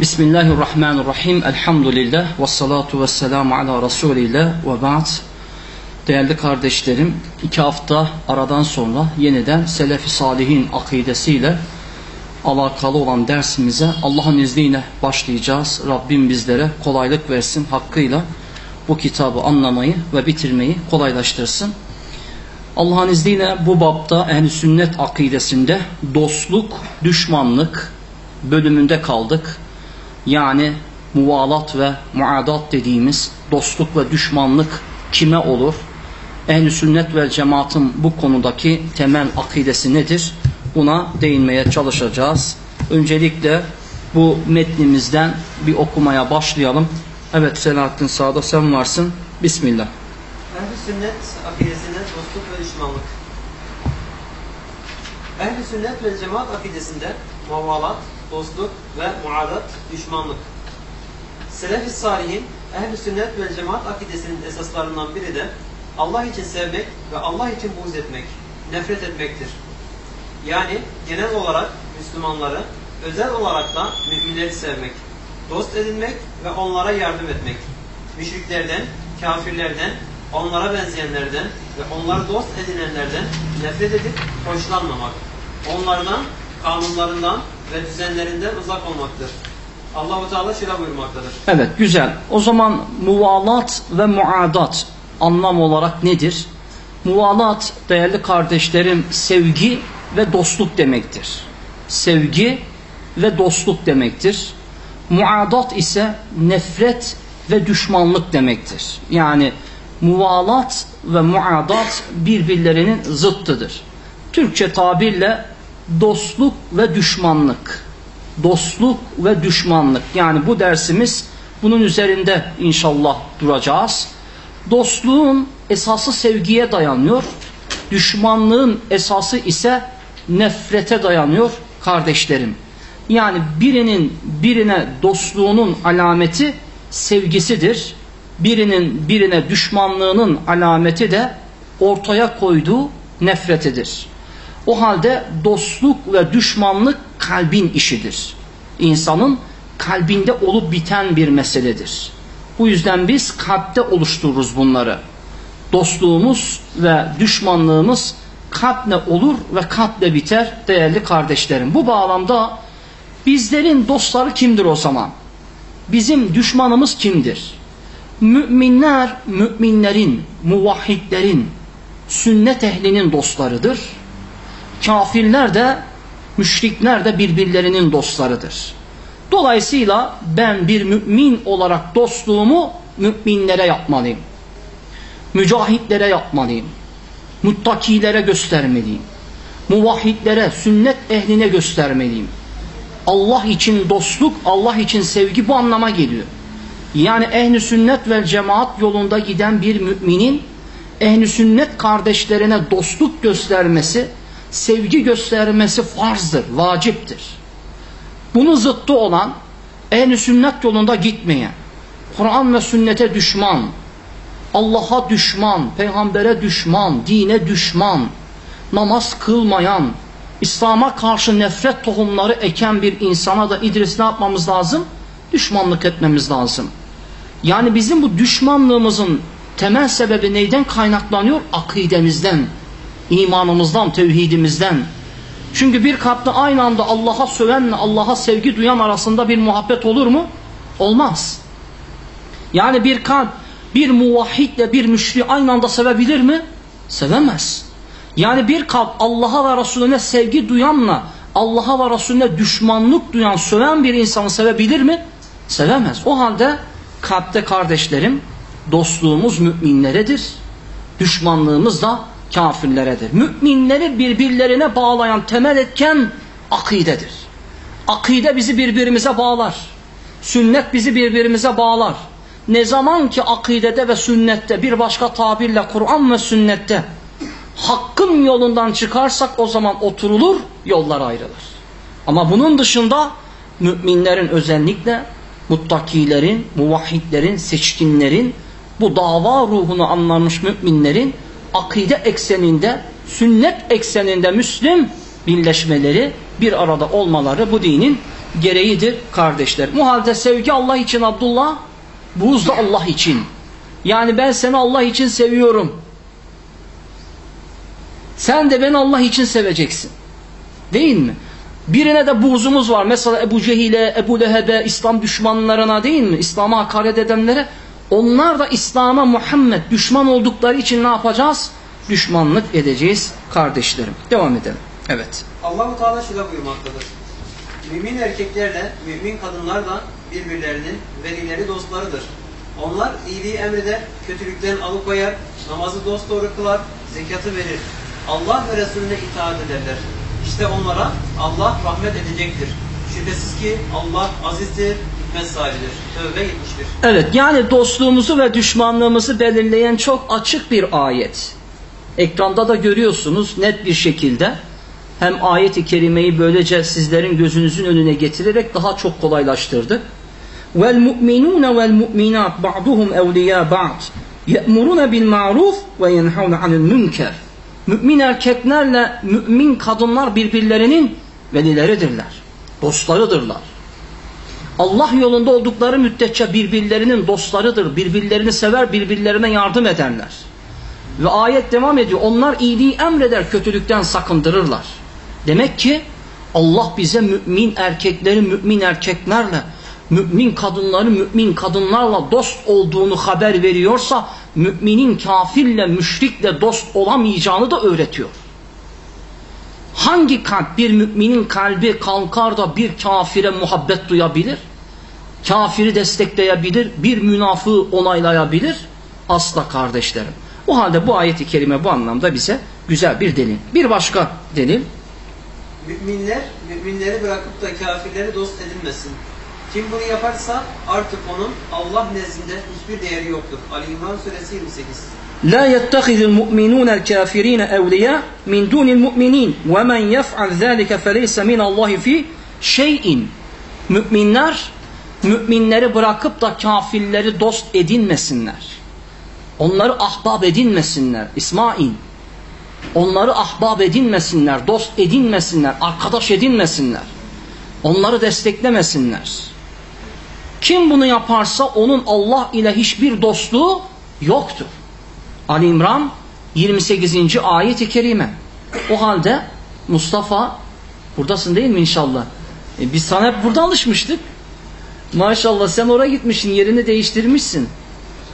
Bismillahirrahmanirrahim. Elhamdülillah. Ve salatu ve selamu ala Resulillah. Ve ba'd. Değerli kardeşlerim, iki hafta aradan sonra yeniden Selefi Salihin akidesiyle alakalı olan dersimize Allah'ın izniyle başlayacağız. Rabbim bizlere kolaylık versin hakkıyla bu kitabı anlamayı ve bitirmeyi kolaylaştırsın. Allah'ın izniyle bu bapta ehl sünnet akidesinde dostluk, düşmanlık bölümünde kaldık. Yani muvalat ve muadat dediğimiz dostluk ve düşmanlık kime olur? ehl sünnet ve cemaatın bu konudaki temel akidesi nedir? Buna değinmeye çalışacağız. Öncelikle bu metnimizden bir okumaya başlayalım. Evet Selahattin sağda sen varsın. Bismillah. Ehl-i sünnet akidesinde dostluk ve düşmanlık. Ehl-i sünnet ve cemaat akidesinde muvalat, dostluk ve muadat, düşmanlık. Selef-i salihin ehl-i sünnet ve cemaat akidesinin esaslarından biri de Allah için sevmek ve Allah için buğz etmek, nefret etmektir. Yani genel olarak Müslümanları, özel olarak da müminleri sevmek, dost edinmek ve onlara yardım etmek. Müşriklerden, kafirlerden, onlara benzeyenlerden ve onları dost edinenlerden nefret edip hoşlanmamak. Onlardan, kanunlarından ve düzenlerinden uzak olmaktır. Allahu Teala şöyle buyurmaktadır. Evet güzel. O zaman muvalat ve muadat anlam olarak nedir? Muvalat değerli kardeşlerim sevgi ve dostluk demektir. Sevgi ve dostluk demektir. Muadat ise nefret ve düşmanlık demektir. Yani muvalat ve muadat birbirlerinin zıttıdır. Türkçe tabirle dostluk ve düşmanlık. Dostluk ve düşmanlık. Yani bu dersimiz bunun üzerinde inşallah duracağız. Dostluğun esası sevgiye dayanıyor. Düşmanlığın esası ise nefrete dayanıyor kardeşlerim. Yani birinin birine dostluğunun alameti sevgisidir. Birinin birine düşmanlığının alameti de ortaya koyduğu nefretidir. O halde dostluk ve düşmanlık kalbin işidir. İnsanın kalbinde olup biten bir meseledir. Bu yüzden biz kalpte oluştururuz bunları. Dostluğumuz ve düşmanlığımız kalple olur ve kalple biter değerli kardeşlerim. Bu bağlamda bizlerin dostları kimdir o zaman? Bizim düşmanımız kimdir? Müminler, müminlerin, muvahhidlerin, sünnet ehlinin dostlarıdır. Kafirler de, müşrikler de birbirlerinin dostlarıdır. Dolayısıyla ben bir mümin olarak dostluğumu müminlere yapmalıyım. Mücahitlere yapmalıyım. Muttakilere göstermeliyim. Muvahhidlere, sünnet ehline göstermeliyim. Allah için dostluk, Allah için sevgi bu anlama geliyor. Yani ehli sünnet ve cemaat yolunda giden bir müminin ehli sünnet kardeşlerine dostluk göstermesi, sevgi göstermesi farzdır, vaciptir. Bunu zıttı olan ehli sünnet yolunda gitmeyen, Kur'an ve sünnete düşman, Allah'a düşman, peygambere düşman, dine düşman, namaz kılmayan, İslam'a karşı nefret tohumları eken bir insana da İdris ne yapmamız lazım? Düşmanlık etmemiz lazım. Yani bizim bu düşmanlığımızın temel sebebi neyden kaynaklanıyor? Akidemizden, imanımızdan, tevhidimizden. Çünkü bir kalpte aynı anda Allah'a sövenle Allah'a sevgi duyan arasında bir muhabbet olur mu? Olmaz. Yani bir kalp bir muvahhidle bir müşri aynı anda sevebilir mi? Sevemez. Yani bir kalp Allah'a ve Resulüne sevgi duyanla Allah'a ve Resulüne düşmanlık duyan, söven bir insanı sevebilir mi? Sevemez. O halde kalpte kardeşlerim dostluğumuz müminleredir. Düşmanlığımız da kafirleredir. Müminleri birbirlerine bağlayan temel etken akidedir. Akide bizi birbirimize bağlar. Sünnet bizi birbirimize bağlar. Ne zaman ki akidede ve sünnette bir başka tabirle Kur'an ve sünnette hakkın yolundan çıkarsak o zaman oturulur, yollar ayrılır. Ama bunun dışında müminlerin özellikle muttakilerin, muvahhidlerin, seçkinlerin, bu dava ruhunu anlamış müminlerin akide ekseninde, sünnet ekseninde Müslüm birleşmeleri, bir arada olmaları bu dinin gereğidir kardeşler. Bu halde sevgi Allah için Abdullah, buğz da Allah için. Yani ben seni Allah için seviyorum. Sen de beni Allah için seveceksin. Değil mi? Birine de buğzumuz var. Mesela Ebu Cehil'e, Ebu Leheb'e, İslam düşmanlarına değil mi? İslam'a hakaret edenlere. Onlar da İslam'a Muhammed düşman oldukları için ne yapacağız? Düşmanlık edeceğiz kardeşlerim. Devam edelim. Evet. Allahu Teala şöyle buyurmaktadır. Mümin erkeklerle mümin kadınlar da birbirlerinin velileri dostlarıdır. Onlar iyiliği emreder, kötülükten alıkoyar, namazı dosdoğru kılar, zekatı verir. Allah ve Resulüne itaat ederler. İşte onlara Allah rahmet edecektir. Şüphesiz ki Allah azizdir, 71. Evet yani dostluğumuzu ve düşmanlığımızı belirleyen çok açık bir ayet. Ekranda da görüyorsunuz net bir şekilde. Hem ayet-i kerimeyi böylece sizlerin gözünüzün önüne getirerek daha çok kolaylaştırdı. Vel mu'minun vel mu'minat ba'duhum evliya ba'd. Ye'muruna bil ma'ruf ve yenhavne anil münker. Mümin erkeklerle mümin kadınlar birbirlerinin velileridirler. Dostlarıdırlar. Allah yolunda oldukları müddetçe birbirlerinin dostlarıdır. Birbirlerini sever, birbirlerine yardım ederler. Ve ayet devam ediyor. Onlar iyiliği emreder, kötülükten sakındırırlar. Demek ki Allah bize mümin erkekleri mümin erkeklerle, mümin kadınları mümin kadınlarla dost olduğunu haber veriyorsa, müminin kafirle, müşrikle dost olamayacağını da öğretiyor. Hangi kalp bir müminin kalbi kalkar da bir kafire muhabbet duyabilir? kafiri destekleyebilir, bir münafığı onaylayabilir. Asla kardeşlerim. O halde bu ayeti kerime bu anlamda bize güzel bir delil. Bir başka delil. Müminler, müminleri bırakıp da kafirleri dost edinmesin. Kim bunu yaparsa artık onun Allah nezdinde hiçbir değeri yoktur. Ali İmran suresi 28. La yettehizul mu'minunel kafirine evliya min dunil mu'minin ve men yef'al zâlike feleyse minallahi fi şeyin. Müminler müminleri bırakıp da kafirleri dost edinmesinler. Onları ahbab edinmesinler. İsmail. Onları ahbab edinmesinler, dost edinmesinler, arkadaş edinmesinler. Onları desteklemesinler. Kim bunu yaparsa onun Allah ile hiçbir dostluğu yoktur. Ali İmran 28. ayet-i kerime. O halde Mustafa buradasın değil mi inşallah? E biz sana hep burada alışmıştık. Maşallah sen oraya gitmişsin yerini değiştirmişsin.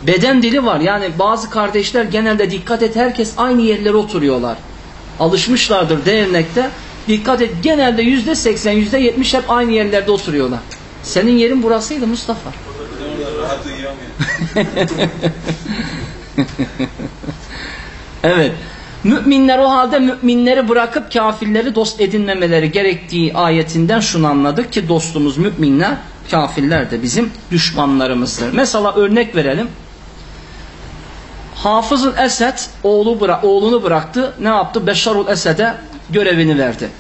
Beden dili var yani bazı kardeşler genelde dikkat et herkes aynı yerlere oturuyorlar. Alışmışlardır dernekte. Dikkat et genelde yüzde seksen yüzde yetmiş hep aynı yerlerde oturuyorlar. Senin yerin burasıydı Mustafa. Evet. Müminler o halde müminleri bırakıp kafirleri dost edinmemeleri gerektiği ayetinden şunu anladık ki dostumuz müminler, kafirler de bizim düşmanlarımızdır. Mesela örnek verelim. Hafızul Esed oğlu bıra oğlunu bıraktı. Ne yaptı? Beşarul Esed'e görevini verdi.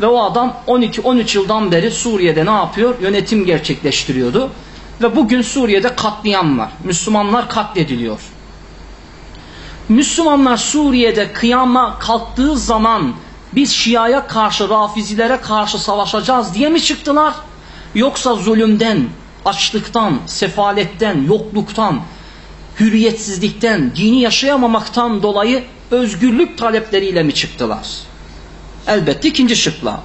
Ve o adam 12-13 yıldan beri Suriye'de ne yapıyor? Yönetim gerçekleştiriyordu. Ve bugün Suriye'de katliam var. Müslümanlar katlediliyor. Müslümanlar Suriye'de kıyama kalktığı zaman biz Şia'ya karşı, Rafizilere karşı savaşacağız diye mi çıktılar? Yoksa zulümden, açlıktan, sefaletten, yokluktan, hürriyetsizlikten, dini yaşayamamaktan dolayı özgürlük talepleriyle mi çıktılar? Elbette ikinci şıkla.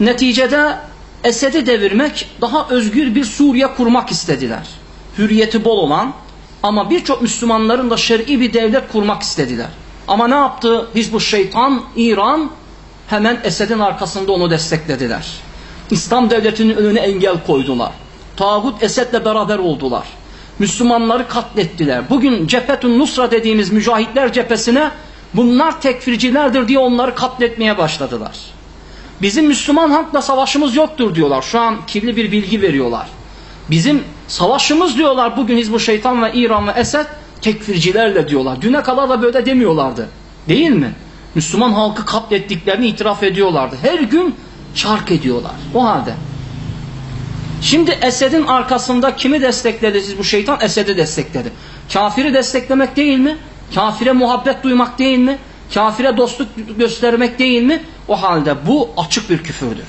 Neticede Esed'i devirmek, daha özgür bir Suriye kurmak istediler. Hürriyeti bol olan ama birçok Müslümanların da şer'i bir devlet kurmak istediler. Ama ne yaptı? Hizbut Şeytan, İran hemen Esed'in arkasında onu desteklediler. İslam devletinin önüne engel koydular. Tağut Esed'le beraber oldular. Müslümanları katlettiler. Bugün Cephetun Nusra dediğimiz mücahitler cephesine bunlar tekfircilerdir diye onları katletmeye başladılar. Bizim Müslüman halkla savaşımız yoktur diyorlar. Şu an kirli bir bilgi veriyorlar. Bizim savaşımız diyorlar bugün Hizbut Şeytan ve İran ve Esed tekfircilerle diyorlar. Düne kadar da böyle demiyorlardı. Değil mi? Müslüman halkı katlettiklerini itiraf ediyorlardı. Her gün çark ediyorlar. O halde. Şimdi Esed'in arkasında kimi destekledi siz bu şeytan? Esed'i destekledi. Kafiri desteklemek değil mi? Kafire muhabbet duymak değil mi? Kafire dostluk göstermek değil mi? O halde bu açık bir küfürdür.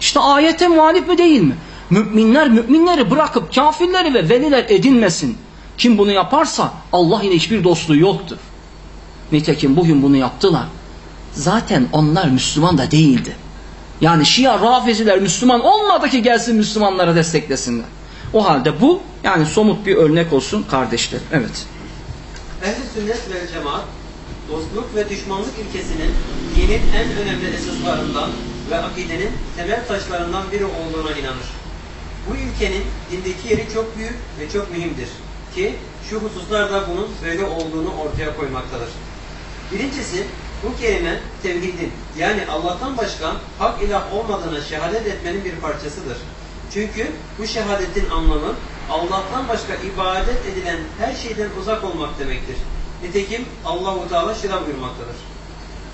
İşte ayete muhalif mi değil mi? Müminler müminleri bırakıp kafirleri ve veliler edinmesin. Kim bunu yaparsa Allah ile hiçbir dostluğu yoktur. Nitekim bugün bunu yaptılar. Zaten onlar Müslüman da değildi. Yani Şia Rafiziler Müslüman olmadı ki gelsin Müslümanlara desteklesinler. O halde bu yani somut bir örnek olsun kardeşler. Evet. Ehl-i sünnet ve cemaat, dostluk ve düşmanlık ilkesinin dinin en önemli esaslarından ve akidenin temel taşlarından biri olduğuna inanır. Bu ilkenin dindeki yeri çok büyük ve çok mühimdir ki şu hususlarda bunun böyle olduğunu ortaya koymaktadır. Birincisi, bu kelime tevhidin yani Allah'tan başka hak ilah olmadığına şehadet etmenin bir parçasıdır. Çünkü bu şehadetin anlamı Allah'tan başka ibadet edilen her şeyden uzak olmak demektir. Nitekim Allahu Teala şöyle buyurmaktadır.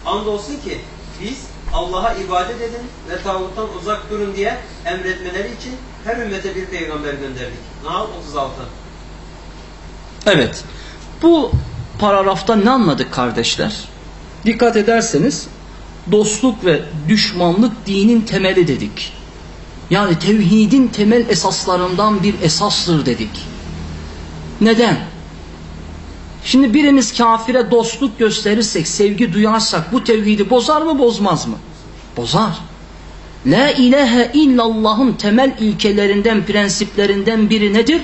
Andolsun ki biz Allah'a ibadet edin ve tağuttan uzak durun diye emretmeleri için her ümmete bir peygamber gönderdik. Nahl 36. Evet. Bu paragrafta ne anladık kardeşler? Dikkat ederseniz dostluk ve düşmanlık dinin temeli dedik. Yani tevhidin temel esaslarından bir esastır dedik. Neden? Şimdi birimiz kafire dostluk gösterirsek, sevgi duyarsak bu tevhidi bozar mı bozmaz mı? Bozar. La ilahe illallah'ın temel ilkelerinden, prensiplerinden biri nedir?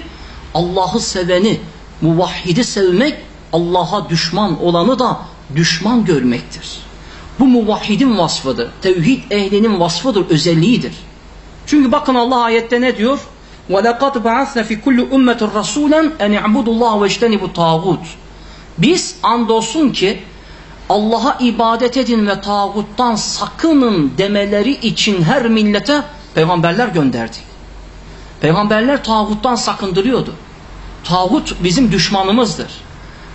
Allah'ı seveni, muvahhidi sevmek, Allah'a düşman olanı da düşman görmektir. Bu muvahhidin vasfıdır. Tevhid ehlinin vasfıdır, özelliğidir. Çünkü bakın Allah ayette ne diyor? وَلَقَدْ بَعَثْنَا فِي كُلِّ اُمَّةٍ رَسُولًا اَنْ اِعْبُدُ اللّٰهُ وَاجْتَنِبُ tağut. Biz andolsun ki Allah'a ibadet edin ve tağuttan sakının demeleri için her millete peygamberler gönderdik. Peygamberler tağuttan sakındırıyordu. Tağut bizim düşmanımızdır.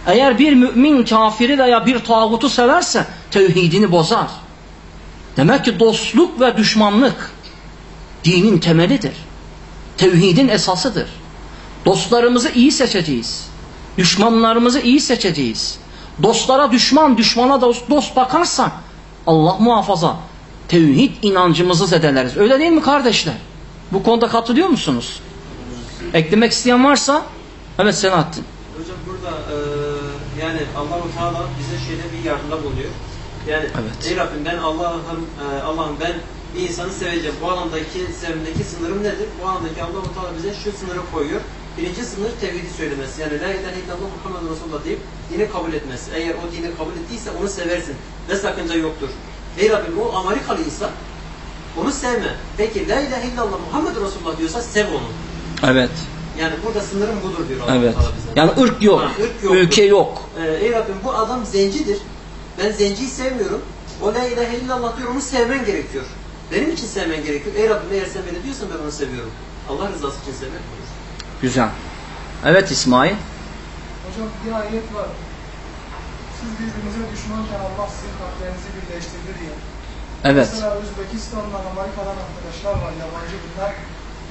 Eğer bir mümin kafiri veya bir tağutu severse tevhidini bozar. Demek ki dostluk ve düşmanlık dinin temelidir. Tevhidin esasıdır. Dostlarımızı iyi seçeceğiz. Düşmanlarımızı iyi seçeceğiz. Dostlara düşman, düşmana dost, dost bakarsak Allah muhafaza tevhid inancımızı zedeleriz. Öyle değil mi kardeşler? Bu konuda katılıyor musunuz? Eklemek isteyen varsa evet Selahattin. Hocam burada e, yani Allahu Teala bize şöyle bir yardımda bulunuyor. Yani Evet. ey Rabbim ben Allah'ım e, Allah'ım ben bir insanı seveceğim. Bu alandaki sevimdeki sınırım nedir? Bu alandaki Allahu Teala bize şu sınırı koyuyor. Birinci sınır tevhidi söylemesi. Yani la ilahe illallah Muhammed Resulullah deyip dini kabul etmesi. Eğer o dini kabul ettiyse onu seversin ve sakınca yoktur. Ey Rabbim o Amerikalıysa onu sevme. Peki la ilahe illallah Muhammed Resulullah diyorsa sev onu. Evet. Yani burada sınırım budur diyor Allah Evet. Teala bize. Yani ırk yok. Ha, ırk. Ülke yok. Ee, ey Rabbim bu adam zencidir. Ben zenciyi sevmiyorum. O la ilahe illallah diyor onu sevmen gerekiyor. Benim için sevmen gerekiyor. Ey Rabbim eğer sen böyle diyorsan ben onu seviyorum. Allah rızası için sevmek budur. Güzel. Evet İsmail. Hocam bir ayet var. Siz birbirinize düşmanken Allah sizin kalplerinizi birleştirdi diye. Evet. Mesela Özbekistan'dan, Amerika'dan arkadaşlar var, yabancı bunlar.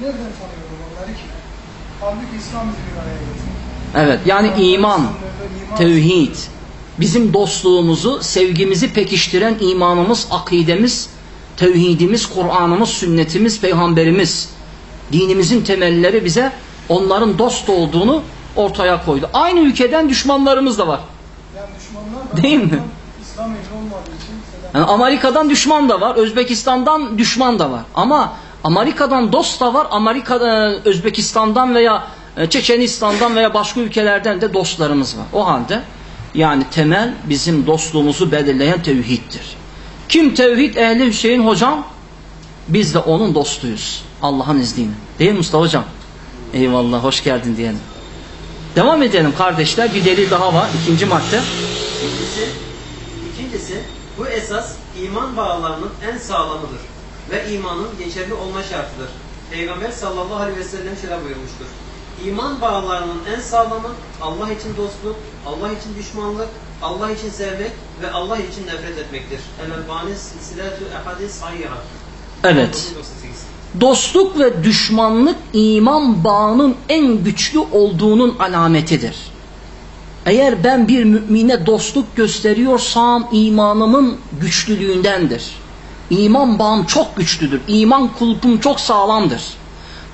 Nereden tanıyorum onları ki? Halbuki İslam bizi bir araya getirdi. Evet. Yani iman, tevhid, bizim dostluğumuzu, sevgimizi pekiştiren imanımız, akidemiz, tevhidimiz, Kur'an'ımız, sünnetimiz, peygamberimiz, dinimizin temelleri bize onların dost olduğunu ortaya koydu. Aynı ülkeden düşmanlarımız da var. Yani düşmanlar da Değil mi? İslam ehli olmadığı için mesela Yani Amerika'dan düşman da var, Özbekistan'dan düşman da var. Ama Amerika'dan dost da var, Amerika'da Özbekistan'dan veya e, Çeçenistan'dan veya başka ülkelerden de dostlarımız var. O halde yani temel bizim dostluğumuzu belirleyen tevhiddir. Kim tevhid ehli Hüseyin hocam? Biz de onun dostuyuz. Allah'ın izniyle. Değil mi Mustafa hocam? Eyvallah hoş geldin diyelim. Devam edelim kardeşler. Bir delil daha var. İkinci madde. İkincisi, ikincisi bu esas iman bağlarının en sağlamıdır ve imanın geçerli olma şartıdır. Peygamber sallallahu aleyhi ve sellem şöyle buyurmuştur. İman bağlarının en sağlamı Allah için dostluk, Allah için düşmanlık, Allah için sevmek ve Allah için nefret etmektir. El-Albani Silsiletü Ehadis Sahiha. Evet. 1998. Dostluk ve düşmanlık iman bağının en güçlü olduğunun alametidir. Eğer ben bir mümine dostluk gösteriyorsam imanımın güçlülüğündendir. İman bağım çok güçlüdür. İman kulpum çok sağlamdır.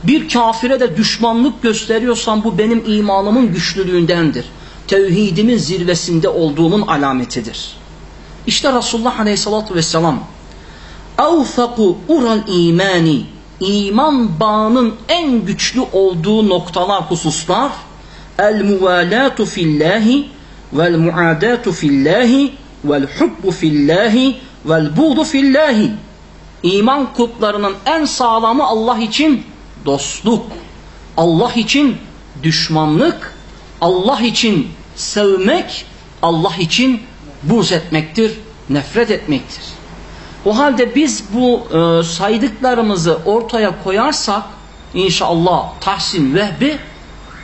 Bir kafire de düşmanlık gösteriyorsam bu benim imanımın güçlülüğündendir. Tevhidimin zirvesinde olduğumun alametidir. İşte Resulullah Aleyhisselatü Vesselam Avfaku ural imani iman bağının en güçlü olduğu noktalar, hususlar el muvalatu fillahi vel muadatu fillahi vel hubbu fillahi vel buğdu fillahi İman kulplarının en sağlamı Allah için dostluk, Allah için düşmanlık, Allah için sevmek, Allah için buz etmektir, nefret etmektir. O halde biz bu e, saydıklarımızı ortaya koyarsak inşallah tahsin vehbi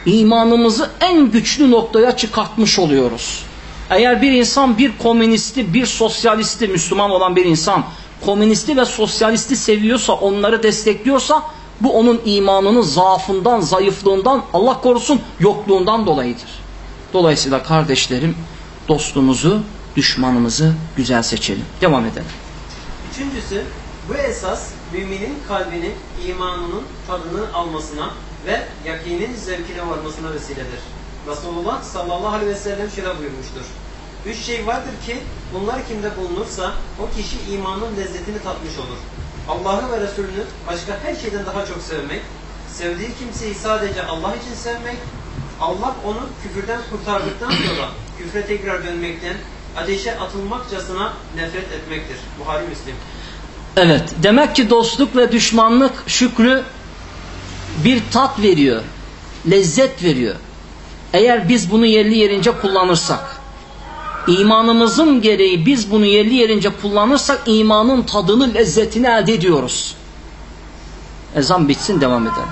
imanımızı en güçlü noktaya çıkartmış oluyoruz. Eğer bir insan bir komünisti, bir sosyalisti, Müslüman olan bir insan komünisti ve sosyalisti seviyorsa, onları destekliyorsa bu onun imanının zaafından, zayıflığından, Allah korusun yokluğundan dolayıdır. Dolayısıyla kardeşlerim dostumuzu, düşmanımızı güzel seçelim. Devam edelim. Üçüncüsü, bu esas müminin kalbini imanının tadını almasına ve yakinin zevkine varmasına vesiledir. Resulullah sallallahu aleyhi ve sellem şöyle buyurmuştur. Üç şey vardır ki bunlar kimde bulunursa o kişi imanın lezzetini tatmış olur. Allah'ı ve Resulünü başka her şeyden daha çok sevmek, sevdiği kimseyi sadece Allah için sevmek, Allah onu küfürden kurtardıktan sonra küfre tekrar dönmekten, ateşe atılmakçasına nefret etmektir. Buhari Müslim. Evet, demek ki dostluk ve düşmanlık şükrü bir tat veriyor, lezzet veriyor. Eğer biz bunu yerli yerince kullanırsak, imanımızın gereği biz bunu yerli yerince kullanırsak imanın tadını, lezzetini elde ediyoruz. Ezan bitsin devam edelim.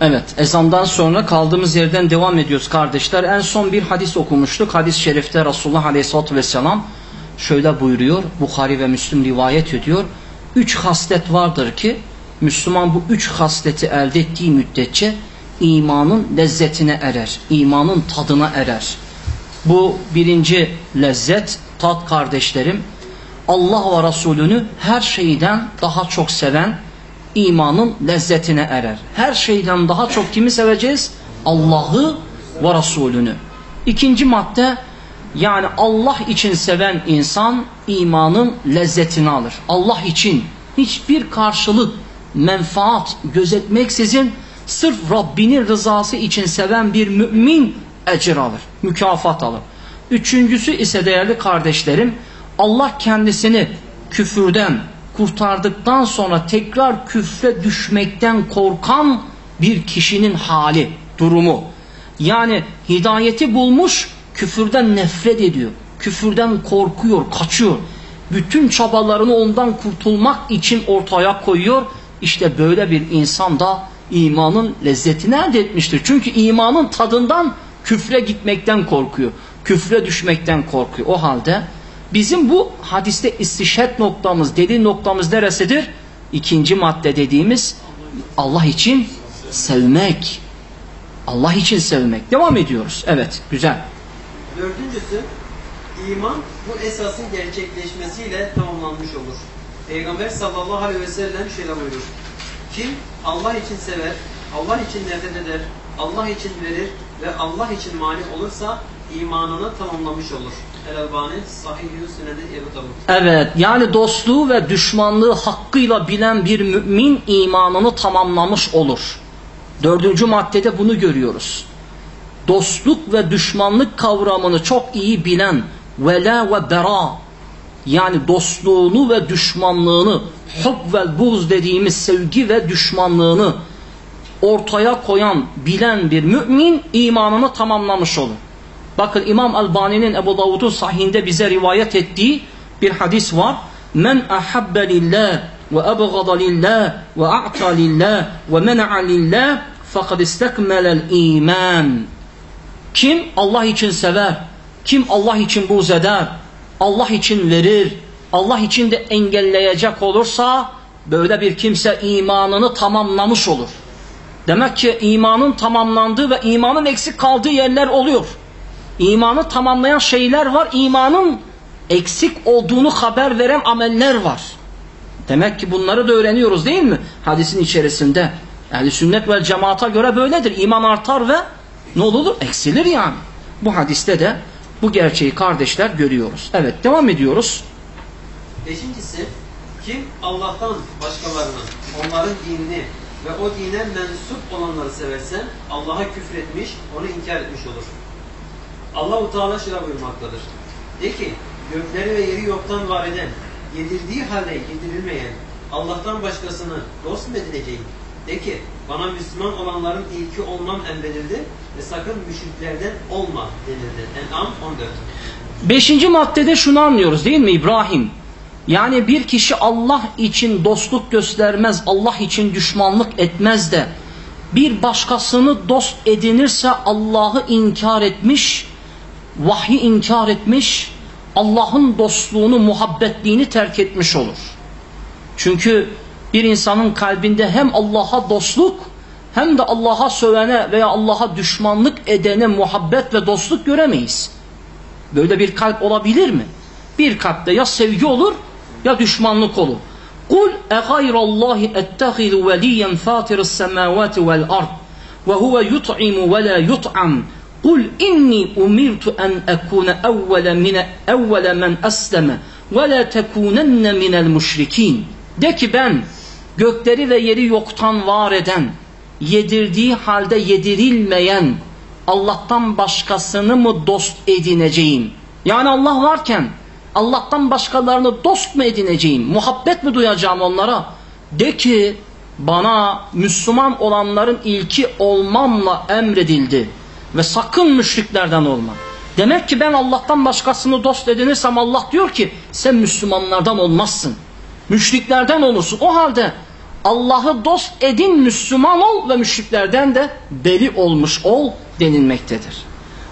Evet, ezandan sonra kaldığımız yerden devam ediyoruz kardeşler. En son bir hadis okumuştuk. Hadis-i şerifte Resulullah Aleyhisselatü Vesselam şöyle buyuruyor. Bukhari ve Müslüm rivayet ediyor. Üç haslet vardır ki Müslüman bu üç hasleti elde ettiği müddetçe imanın lezzetine erer. imanın tadına erer. Bu birinci lezzet, tat kardeşlerim. Allah ve Resulünü her şeyden daha çok seven imanın lezzetine erer. Her şeyden daha çok kimi seveceğiz? Allah'ı ve Resulünü. İkinci madde yani Allah için seven insan imanın lezzetini alır. Allah için hiçbir karşılık, menfaat gözetmeksizin sırf Rabbinin rızası için seven bir mümin ecir alır, mükafat alır. Üçüncüsü ise değerli kardeşlerim Allah kendisini küfürden kurtardıktan sonra tekrar küfre düşmekten korkan bir kişinin hali, durumu. Yani hidayeti bulmuş küfürden nefret ediyor. Küfürden korkuyor, kaçıyor. Bütün çabalarını ondan kurtulmak için ortaya koyuyor. İşte böyle bir insan da imanın lezzetini elde etmiştir. Çünkü imanın tadından küfre gitmekten korkuyor. Küfre düşmekten korkuyor. O halde bizim bu hadiste istişhet noktamız, delil noktamız neresidir? İkinci madde dediğimiz Allah için sevmek. Allah için sevmek. Devam ediyoruz. Evet, güzel. Dördüncüsü, iman bu esasın gerçekleşmesiyle tamamlanmış olur. Peygamber sallallahu aleyhi ve sellem şöyle buyurur. Kim Allah için sever, Allah için nefret eder, Allah için verir ve Allah için mani olursa imanını tamamlamış olur. El-Albani Sahih-i Sünnet Ebu Davud. Evet, yani dostluğu ve düşmanlığı hakkıyla bilen bir mümin imanını tamamlamış olur. Dördüncü maddede bunu görüyoruz. Dostluk ve düşmanlık kavramını çok iyi bilen vela ve bera yani dostluğunu ve düşmanlığını hub ve buz dediğimiz sevgi ve düşmanlığını ortaya koyan, bilen bir mümin imanını tamamlamış olur. Bakın İmam Albani'nin Ebu Davud'un sahihinde bize rivayet ettiği bir hadis var. Men ahabbe lillah ve ebgada lillah ve a'ta lillah ve men'a lillah fakad istekmelel iman. Kim Allah için sever, kim Allah için buğz eder, Allah için verir, Allah için de engelleyecek olursa böyle bir kimse imanını tamamlamış olur. Demek ki imanın tamamlandığı ve imanın eksik kaldığı yerler oluyor. İmanı tamamlayan şeyler var. İmanın eksik olduğunu haber veren ameller var. Demek ki bunları da öğreniyoruz değil mi? Hadisin içerisinde. Yani sünnet ve cemaata göre böyledir. İman artar ve ne olur? Eksilir yani. Bu hadiste de bu gerçeği kardeşler görüyoruz. Evet devam ediyoruz. Beşincisi, kim Allah'tan başkalarının, onların dinini ve o dine mensup olanları severse Allah'a küfür etmiş, onu inkar etmiş olur. Allahu Teala şöyle buyurmaktadır. De ki, gökleri ve yeri yoktan var eden, yedirdiği halde yedirilmeyen, Allah'tan başkasını dost mu edineceğim? De ki, bana Müslüman olanların ilki olmam emredildi ve sakın müşriklerden olma denildi. En'am 14. Beşinci maddede şunu anlıyoruz değil mi İbrahim? Yani bir kişi Allah için dostluk göstermez, Allah için düşmanlık etmez de bir başkasını dost edinirse Allah'ı inkar etmiş, vahyi inkar etmiş, Allah'ın dostluğunu, muhabbetliğini terk etmiş olur. Çünkü bir insanın kalbinde hem Allah'a dostluk hem de Allah'a sövene veya Allah'a düşmanlık edene muhabbet ve dostluk göremeyiz. Böyle bir kalp olabilir mi? Bir kalpte ya sevgi olur ya düşmanlık olur. Kul e gayrallahi ettehizu veliyen fatiris semavati vel ard ve huve yut'imu ve la yut'am Kul inni umirtu en ekune evvele mine evvele men asleme ve la tekunenne minel müşrikin. De ki ben gökleri ve yeri yoktan var eden, yedirdiği halde yedirilmeyen Allah'tan başkasını mı dost edineceğim? Yani Allah varken Allah'tan başkalarını dost mu edineceğim? Muhabbet mi duyacağım onlara? De ki bana Müslüman olanların ilki olmamla emredildi ve sakın müşriklerden olma. Demek ki ben Allah'tan başkasını dost edinirsem Allah diyor ki sen Müslümanlardan olmazsın. Müşriklerden olursun. O halde Allah'ı dost edin Müslüman ol ve müşriklerden de beri olmuş ol denilmektedir.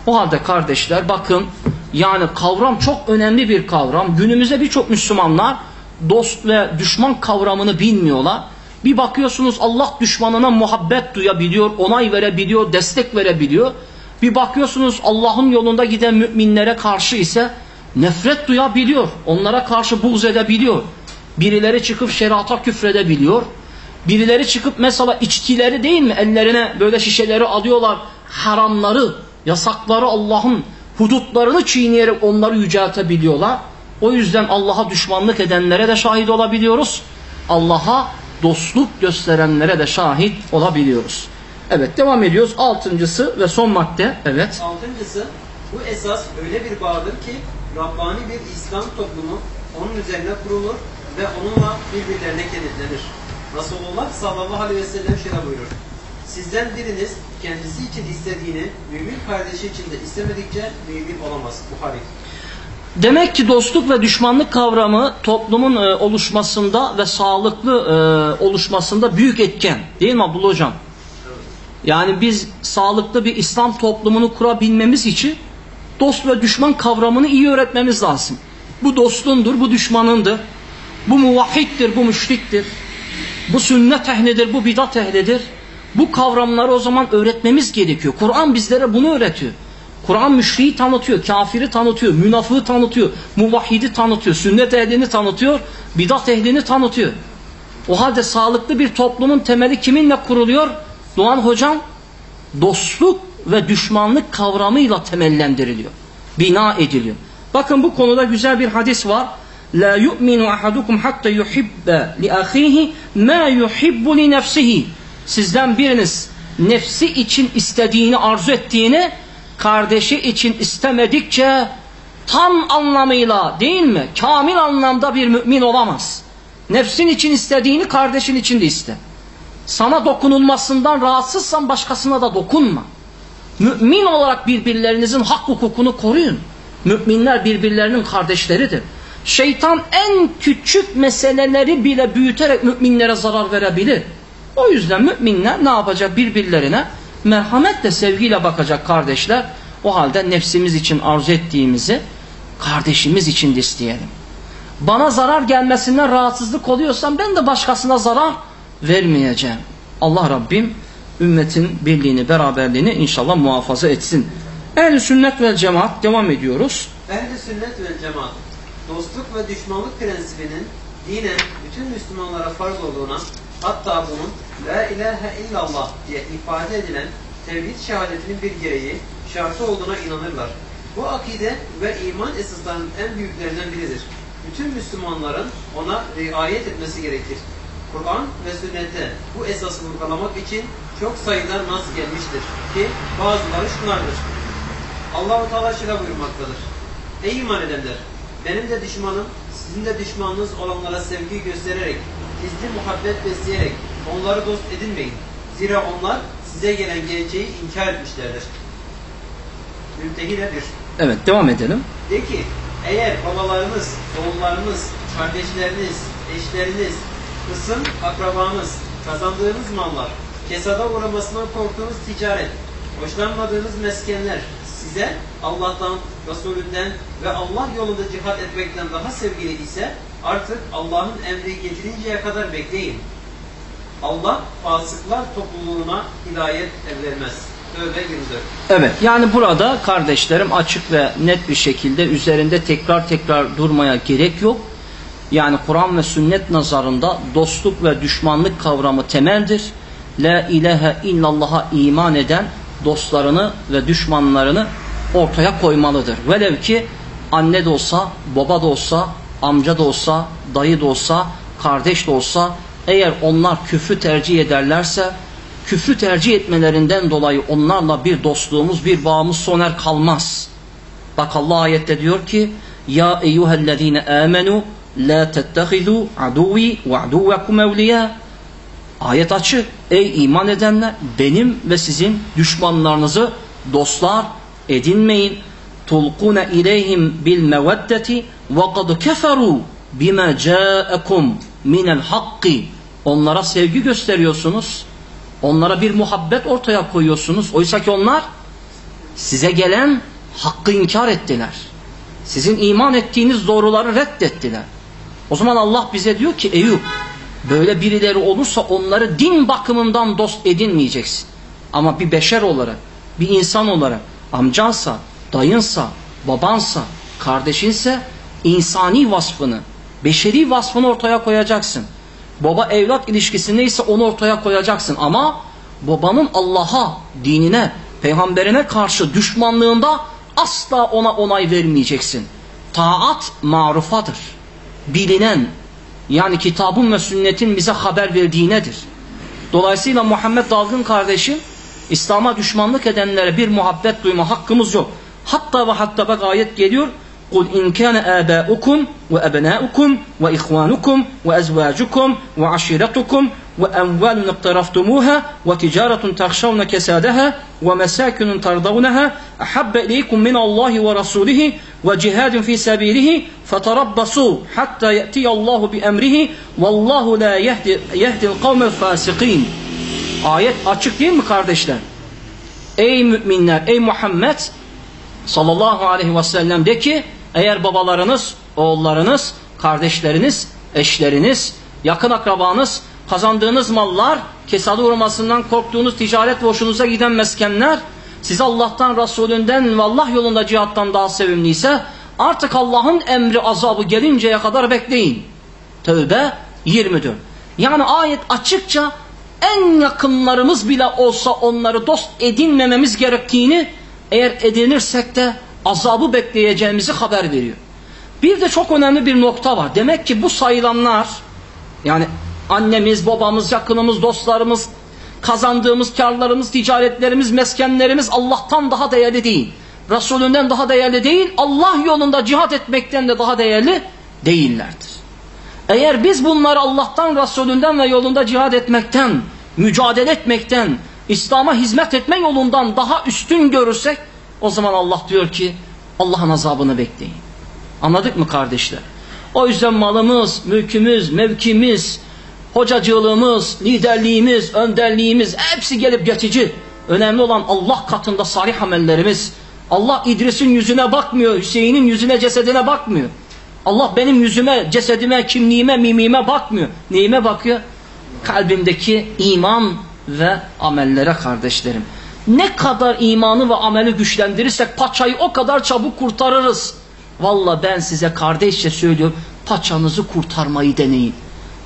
O halde kardeşler bakın yani kavram çok önemli bir kavram. Günümüzde birçok Müslümanlar dost ve düşman kavramını bilmiyorlar. Bir bakıyorsunuz Allah düşmanına muhabbet duyabiliyor, onay verebiliyor, destek verebiliyor. Bir bakıyorsunuz Allah'ın yolunda giden müminlere karşı ise nefret duyabiliyor. Onlara karşı buğz edebiliyor. Birileri çıkıp şerata küfredebiliyor. Birileri çıkıp mesela içkileri değil mi ellerine böyle şişeleri alıyorlar. Haramları, yasakları Allah'ın hudutlarını çiğneyerek onları yüceltebiliyorlar. O yüzden Allah'a düşmanlık edenlere de şahit olabiliyoruz. Allah'a dostluk gösterenlere de şahit olabiliyoruz. Evet devam ediyoruz. Altıncısı ve son madde. Evet. Altıncısı, bu esas öyle bir bağdır ki Rabbani bir İslam toplumu onun üzerine kurulur ve onunla birbirlerine kenetlenir. Resulullah sallallahu aleyhi ve sellem şöyle buyurur. Sizden biriniz kendisi için istediğini mümin kardeşi için de istemedikçe mümin olamaz. Buhari. Demek ki dostluk ve düşmanlık kavramı toplumun e, oluşmasında ve sağlıklı e, oluşmasında büyük etken. Değil mi Abdullah Hocam? Yani biz sağlıklı bir İslam toplumunu kurabilmemiz için dost ve düşman kavramını iyi öğretmemiz lazım. Bu dostundur, bu düşmanındır. Bu muvahhiddir, bu müşriktir. Bu sünnet ehlidir, bu bidat ehlidir. Bu kavramları o zaman öğretmemiz gerekiyor. Kur'an bizlere bunu öğretiyor. Kur'an müşriği tanıtıyor, kafiri tanıtıyor, münafığı tanıtıyor, muvahhidi tanıtıyor, sünnet ehlini tanıtıyor, bidat ehlini tanıtıyor. O halde sağlıklı bir toplumun temeli kiminle kuruluyor? Doğan hocam dostluk ve düşmanlık kavramıyla temellendiriliyor. Bina ediliyor. Bakın bu konuda güzel bir hadis var. La yu'minu ahadukum hatta yuhibbe li ahihi ma yuhibbu li nefsihi. Sizden biriniz nefsi için istediğini arzu ettiğini kardeşi için istemedikçe tam anlamıyla değil mi? Kamil anlamda bir mümin olamaz. Nefsin için istediğini kardeşin için de iste. Sana dokunulmasından rahatsızsan başkasına da dokunma. Mümin olarak birbirlerinizin hak hukukunu koruyun. Müminler birbirlerinin kardeşleridir. Şeytan en küçük meseleleri bile büyüterek müminlere zarar verebilir. O yüzden müminler ne yapacak birbirlerine? Merhametle, sevgiyle bakacak kardeşler. O halde nefsimiz için arzu ettiğimizi kardeşimiz için de isteyelim. Bana zarar gelmesinden rahatsızlık oluyorsam ben de başkasına zarar vermeyeceğim. Allah Rabbim ümmetin birliğini, beraberliğini inşallah muhafaza etsin. Ehl-i sünnet ve cemaat devam ediyoruz. Ehl-i sünnet ve cemaat dostluk ve düşmanlık prensibinin dinen bütün Müslümanlara farz olduğuna, hatta bunun La ilahe illallah diye ifade edilen tevhid şehadetinin bir gereği, şartı olduğuna inanırlar. Bu akide ve iman esaslarının en büyüklerinden biridir. Bütün Müslümanların ona riayet etmesi gerekir. Kur'an ve sünnette bu esası vurgulamak için çok sayıda nas gelmiştir ki bazıları şunlardır. Allahu Teala şöyle buyurmaktadır. Ey iman edenler! Benim de düşmanım, sizin de düşmanınız olanlara sevgi göstererek, gizli muhabbet besleyerek onları dost edinmeyin. Zira onlar size gelen gerçeği inkar etmişlerdir. Mümtehine 1. Evet devam edelim. De ki eğer babalarınız, oğullarınız, kardeşleriniz, eşleriniz, kısım akrabanız, kazandığınız mallar, kesada uğramasından korktuğunuz ticaret, hoşlanmadığınız meskenler size Allah'tan, Resulünden ve Allah yolunda cihat etmekten daha sevgili ise artık Allah'ın emri getirinceye kadar bekleyin. Allah fasıklar topluluğuna hidayet vermez. Tövbe 24. Evet yani burada kardeşlerim açık ve net bir şekilde üzerinde tekrar tekrar durmaya gerek yok. Yani Kur'an ve sünnet nazarında dostluk ve düşmanlık kavramı temeldir. La ilahe illallah'a iman eden dostlarını ve düşmanlarını ortaya koymalıdır. Velev ki anne de olsa, baba da olsa, amca da olsa, dayı da olsa, kardeş de olsa eğer onlar küfrü tercih ederlerse küfrü tercih etmelerinden dolayı onlarla bir dostluğumuz, bir bağımız soner kalmaz. Bak Allah ayette diyor ki Ya eyyühellezine amenu la tettehidu aduvi ve aduvekum evliya Ayet açık. Ey iman edenler benim ve sizin düşmanlarınızı dostlar edinmeyin. Tulkuna ileyhim bil meveddeti ve kad keferu bima ca'akum minel hakki. Onlara sevgi gösteriyorsunuz. Onlara bir muhabbet ortaya koyuyorsunuz. Oysa ki onlar size gelen hakkı inkar ettiler. Sizin iman ettiğiniz doğruları reddettiler. O zaman Allah bize diyor ki Eyüp böyle birileri olursa onları din bakımından dost edinmeyeceksin. Ama bir beşer olarak, bir insan olarak amcansa, dayınsa, babansa, kardeşinse insani vasfını, beşeri vasfını ortaya koyacaksın. Baba evlat ilişkisi neyse onu ortaya koyacaksın ama babanın Allah'a, dinine, peygamberine karşı düşmanlığında asla ona onay vermeyeceksin. Taat marufadır. Bilinen yani kitabın ve sünnetin bize haber verdiği nedir? Dolayısıyla Muhammed Dalgın kardeşim İslam'a düşmanlık edenlere bir muhabbet duyma hakkımız yok. Hatta ve hatta bak ayet geliyor. قُلْ اِنْ كَانَ آبَاؤُكُمْ وَأَبْنَاؤُكُمْ وَإِخْوَانُكُمْ وَأَزْوَاجُكُمْ وَعَشِيرَتُكُمْ وَأَمْوَالٌ اقْتَرَفْتُمُوهَا وَتِجَارَةٌ تَخْشَوْنَ كَسَادَهَا وَمَسَاكِنٌ تَرْضَوْنَهَا أَحَبَّ إِلَيْكُمْ مِنَ اللَّهِ وَرَسُولِهِ وَجِهَادٍ فِي سَبِيلِهِ فَتَرَبَّصُوا حَتَّى يَأْتِيَ اللّٰهُ بِأَمْرِهِ وَاللّٰهُ لَا يَهْدِ, يهدي الْقَوْمَ الْفَاسِقِينَ Ayet açık değil mi kardeşler? Ey müminler, ey Muhammed sallallahu aleyhi ve sellem de ki eğer babalarınız, oğullarınız, kardeşleriniz, eşleriniz, yakın akrabanız, kazandığınız mallar, kesada uğramasından korktuğunuz ticaret ve hoşunuza giden meskenler, size Allah'tan, Resulünden ve Allah yolunda cihattan daha sevimliyse artık Allah'ın emri azabı gelinceye kadar bekleyin. Tövbe 24. Yani ayet açıkça en yakınlarımız bile olsa onları dost edinmememiz gerektiğini eğer edinirsek de azabı bekleyeceğimizi haber veriyor. Bir de çok önemli bir nokta var. Demek ki bu sayılanlar yani annemiz, babamız, yakınımız, dostlarımız, kazandığımız karlarımız, ticaretlerimiz, meskenlerimiz Allah'tan daha değerli değil. Resulünden daha değerli değil, Allah yolunda cihat etmekten de daha değerli değillerdir. Eğer biz bunları Allah'tan, Resulünden ve yolunda cihad etmekten, mücadele etmekten, İslam'a hizmet etme yolundan daha üstün görürsek, o zaman Allah diyor ki, Allah'ın azabını bekleyin. Anladık mı kardeşler? O yüzden malımız, mülkümüz, mevkimiz, hocacılığımız, liderliğimiz, önderliğimiz hepsi gelip geçici. Önemli olan Allah katında salih amellerimiz. Allah İdris'in yüzüne bakmıyor, Hüseyin'in yüzüne, cesedine bakmıyor. Allah benim yüzüme, cesedime, kimliğime, mimime bakmıyor. Neyime bakıyor? Kalbimdeki iman ve amellere kardeşlerim. Ne kadar imanı ve ameli güçlendirirsek paçayı o kadar çabuk kurtarırız. Valla ben size kardeşçe söylüyorum. Paçanızı kurtarmayı deneyin.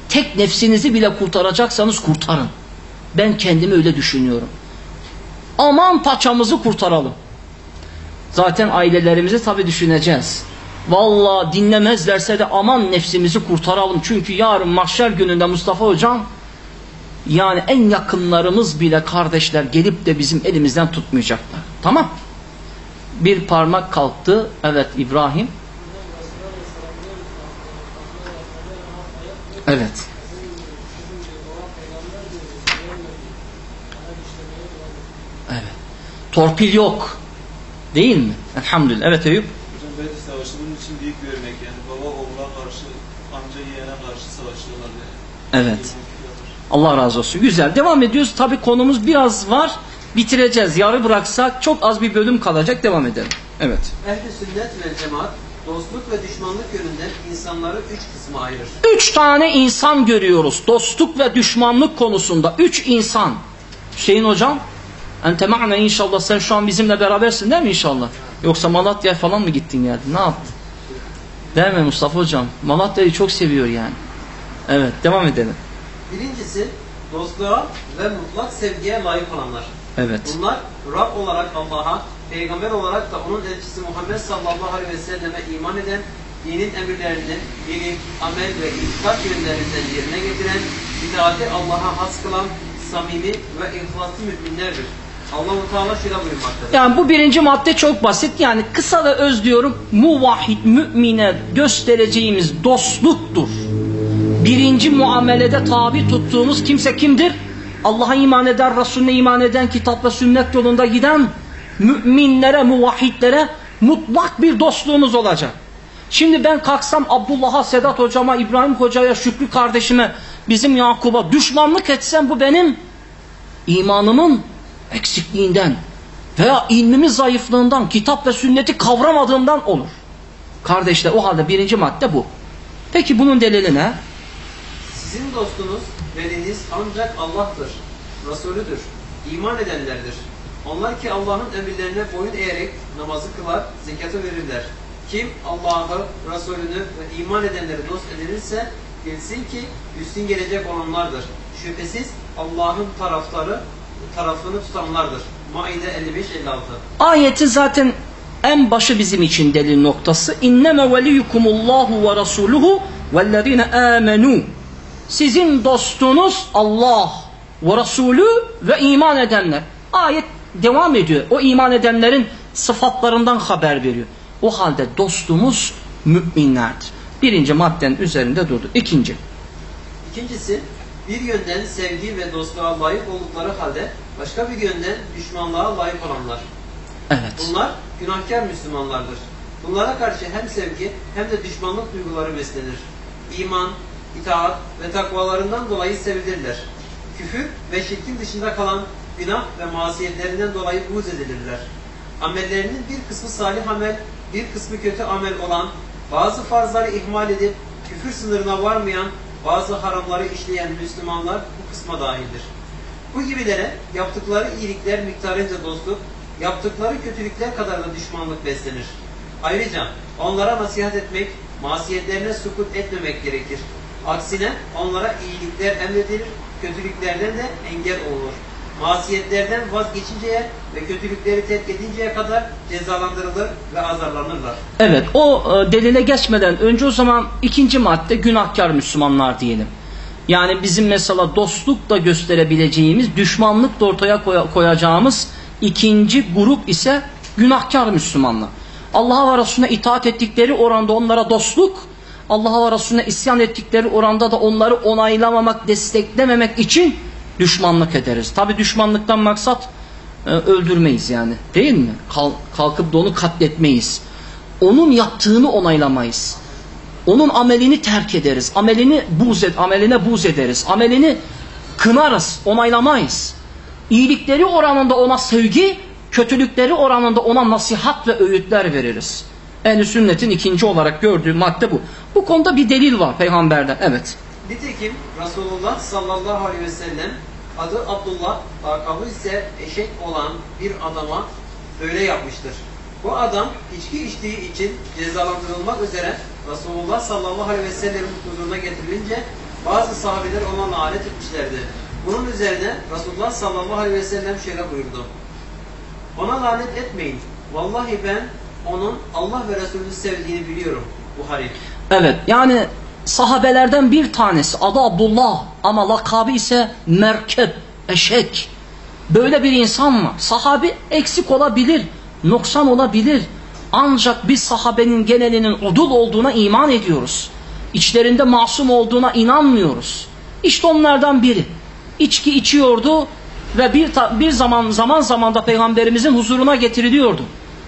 Tek nefsinizi bile kurtaracaksanız kurtarın. Ben kendimi öyle düşünüyorum. Aman paçamızı kurtaralım. Zaten ailelerimizi tabi düşüneceğiz. Valla dinlemezlerse de aman nefsimizi kurtaralım. Çünkü yarın mahşer gününde Mustafa hocam yani en yakınlarımız bile kardeşler gelip de bizim elimizden tutmayacaklar. Tamam. Bir parmak kalktı. Evet İbrahim. Evet. Evet. Torpil yok. Değil mi? Elhamdülillah. Evet Eyüp. Hocam Bedir Savaşı bunun için büyük bir örnek yani. Baba oğula karşı, amca yeğene karşı savaşıyorlar yani. Evet. Allah razı olsun. Güzel. Devam ediyoruz. Tabi konumuz biraz var. Bitireceğiz. Yarı bıraksak çok az bir bölüm kalacak. Devam edelim. Evet. Ehli sünnet ve cemaat dostluk ve düşmanlık yönünden insanları üç kısma ayırır. Üç tane insan görüyoruz. Dostluk ve düşmanlık konusunda. Üç insan. Hüseyin hocam. Ente ma'na inşallah. Sen şu an bizimle berabersin değil mi inşallah? Yoksa Malatya'ya falan mı gittin geldin? Ne yaptın? Değil mi Mustafa hocam? Malatya'yı çok seviyor yani. Evet. Devam edelim. Birincisi dostluğa ve mutlak sevgiye layık olanlar. Evet. Bunlar Rab olarak Allah'a, peygamber olarak da onun elçisi Muhammed sallallahu aleyhi ve selleme iman eden, dinin emirlerini ilim, amel ve itikat yönlerinden yerine getiren, itaati Allah'a has kılan, samimi ve ihlaslı müminlerdir. Allah-u Teala şöyle buyurmaktadır. Yani bu birinci madde çok basit. Yani kısa ve öz diyorum. Muvahhid mümine göstereceğimiz dostluktur. Birinci muamelede tabi tuttuğumuz kimse kimdir? Allah'a iman eder, Resulüne iman eden, kitap ve sünnet yolunda giden müminlere, muvahhidlere mutlak bir dostluğumuz olacak. Şimdi ben kalksam Abdullah'a, Sedat hocama, İbrahim hocaya, Şükrü kardeşime, bizim Yakub'a düşmanlık etsem bu benim imanımın eksikliğinden veya ilmimin zayıflığından, kitap ve sünneti kavramadığımdan olur. Kardeşler o halde birinci madde bu. Peki bunun delili ne? Sizin dostunuz, veliniz ancak Allah'tır, Resulüdür, iman edenlerdir. Onlar ki Allah'ın emirlerine boyun eğerek namazı kılar, zekatı verirler. Kim Allah'ı, Resulünü ve iman edenleri dost edinirse bilsin ki üstün gelecek olanlardır. Şüphesiz Allah'ın taraftarı, tarafını tutanlardır. Maide 55-56 Ayetin zaten en başı bizim için delil noktası. İnneme veliyukumullahu ve rasuluhu vellezine amenu. Sizin dostunuz Allah ve Resulü ve iman edenler. Ayet devam ediyor. O iman edenlerin sıfatlarından haber veriyor. O halde dostumuz müminlerdir. Birinci maddenin üzerinde durdu. İkinci. İkincisi, bir yönden sevgi ve dostluğa layık oldukları halde başka bir yönden düşmanlığa layık olanlar. Evet. Bunlar günahkar Müslümanlardır. Bunlara karşı hem sevgi hem de düşmanlık duyguları beslenir. İman, itaat ve takvalarından dolayı sevilirler. Küfür ve şirkin dışında kalan günah ve masiyetlerinden dolayı buğz edilirler. Amellerinin bir kısmı salih amel, bir kısmı kötü amel olan, bazı farzları ihmal edip küfür sınırına varmayan, bazı haramları işleyen Müslümanlar bu kısma dahildir. Bu gibilere yaptıkları iyilikler miktarınca dostluk, yaptıkları kötülükler kadar da düşmanlık beslenir. Ayrıca onlara nasihat etmek, masiyetlerine sukut etmemek gerekir. Aksine onlara iyilikler emredilir, kötülüklerden de engel olunur. Masiyetlerden vazgeçinceye ve kötülükleri terk edinceye kadar cezalandırılır ve azarlanırlar. Evet o e, delile geçmeden önce o zaman ikinci madde günahkar Müslümanlar diyelim. Yani bizim mesela dostluk da gösterebileceğimiz, düşmanlık da ortaya koya- koyacağımız ikinci grup ise günahkar Müslümanlar. Allah'a ve Resulüne itaat ettikleri oranda onlara dostluk, Allah'a ve Resulüne isyan ettikleri oranda da onları onaylamamak, desteklememek için düşmanlık ederiz. Tabi düşmanlıktan maksat e, öldürmeyiz yani değil mi? Kal- kalkıp da onu katletmeyiz. Onun yaptığını onaylamayız. Onun amelini terk ederiz. Amelini buz ed ameline buz ederiz. Amelini kınarız, onaylamayız. İyilikleri oranında ona sevgi, kötülükleri oranında ona nasihat ve öğütler veririz. Ehl-i sünnetin ikinci olarak gördüğü madde bu. Bu konuda bir delil var peygamberden. Evet. Nitekim Resulullah sallallahu aleyhi ve sellem adı Abdullah, lakabı ise eşek olan bir adama böyle yapmıştır. Bu adam içki içtiği için cezalandırılmak üzere Resulullah sallallahu aleyhi ve sellemin huzuruna getirilince bazı sahabeler ona lanet etmişlerdi. Bunun üzerine Resulullah sallallahu aleyhi ve sellem şöyle buyurdu. Ona lanet etmeyin. Vallahi ben onun Allah ve Resulünü sevdiğini biliyorum. Buhari. Evet yani sahabelerden bir tanesi adı Abdullah ama lakabı ise merkep, eşek. Böyle bir insan var. Sahabi eksik olabilir, noksan olabilir. Ancak biz sahabenin genelinin udul olduğuna iman ediyoruz. İçlerinde masum olduğuna inanmıyoruz. İşte onlardan biri. İçki içiyordu ve bir, bir zaman zaman zaman da peygamberimizin huzuruna getiriliyordu.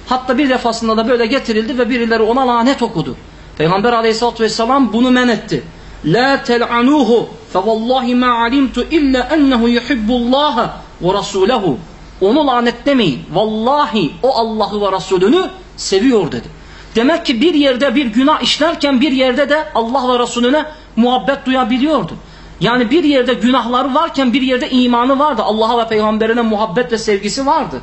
Hatta bir defasında da böyle getirildi ve birileri ona lanet okudu. Peygamber aleyhissalatü vesselam bunu men etti. La tel'anuhu fe vallahi ma alimtu illa ennehu yuhibbullaha ve rasulehu. Onu lanetlemeyin. Vallahi o Allah'ı ve Resulünü seviyor dedi. Demek ki bir yerde bir günah işlerken bir yerde de Allah ve Resulüne muhabbet duyabiliyordu. Yani bir yerde günahları varken bir yerde imanı vardı. Allah'a ve peygamberine muhabbet ve sevgisi vardı.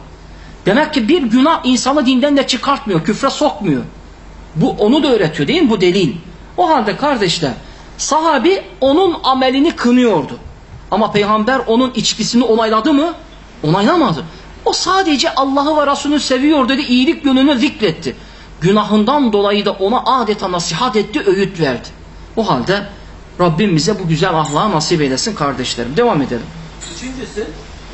Demek ki bir günah insanı dinden de çıkartmıyor, küfre sokmuyor. Bu onu da öğretiyor değil mi bu delil? O halde kardeşler sahabi onun amelini kınıyordu. Ama peygamber onun içkisini onayladı mı? Onaylamadı. O sadece Allah'ı ve Resulünü seviyor dedi, iyilik yönünü zikretti. Günahından dolayı da ona adeta nasihat etti, öğüt verdi. O halde Rabbim bize bu güzel ahlakı nasip eylesin kardeşlerim. Devam edelim. Üçüncüsü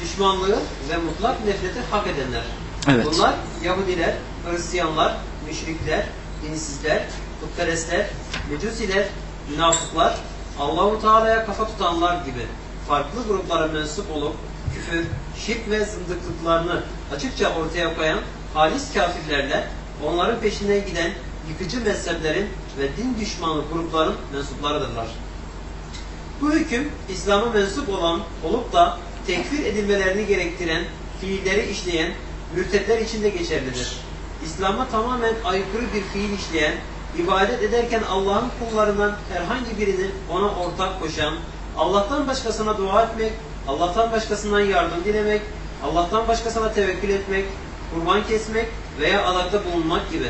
düşmanlığı ve mutlak nefreti hak edenler. Evet. Bunlar Yahudiler, Hristiyanlar, müşrikler, dinsizler, putperestler, mecusiler, münafıklar, Allahu Teala'ya kafa tutanlar gibi farklı gruplara mensup olup küfür, şirk ve zındıklıklarını açıkça ortaya koyan halis kafirlerle onların peşinden giden yıkıcı mezheplerin ve din düşmanı grupların mensuplarıdırlar. Bu hüküm İslam'a mensup olan olup da tekfir edilmelerini gerektiren fiilleri işleyen mürtetler için de geçerlidir. İslam'a tamamen aykırı bir fiil işleyen, ibadet ederken Allah'ın kullarından herhangi birini ona ortak koşan, Allah'tan başkasına dua etmek, Allah'tan başkasından yardım dilemek, Allah'tan başkasına tevekkül etmek, kurban kesmek veya adakta bulunmak gibi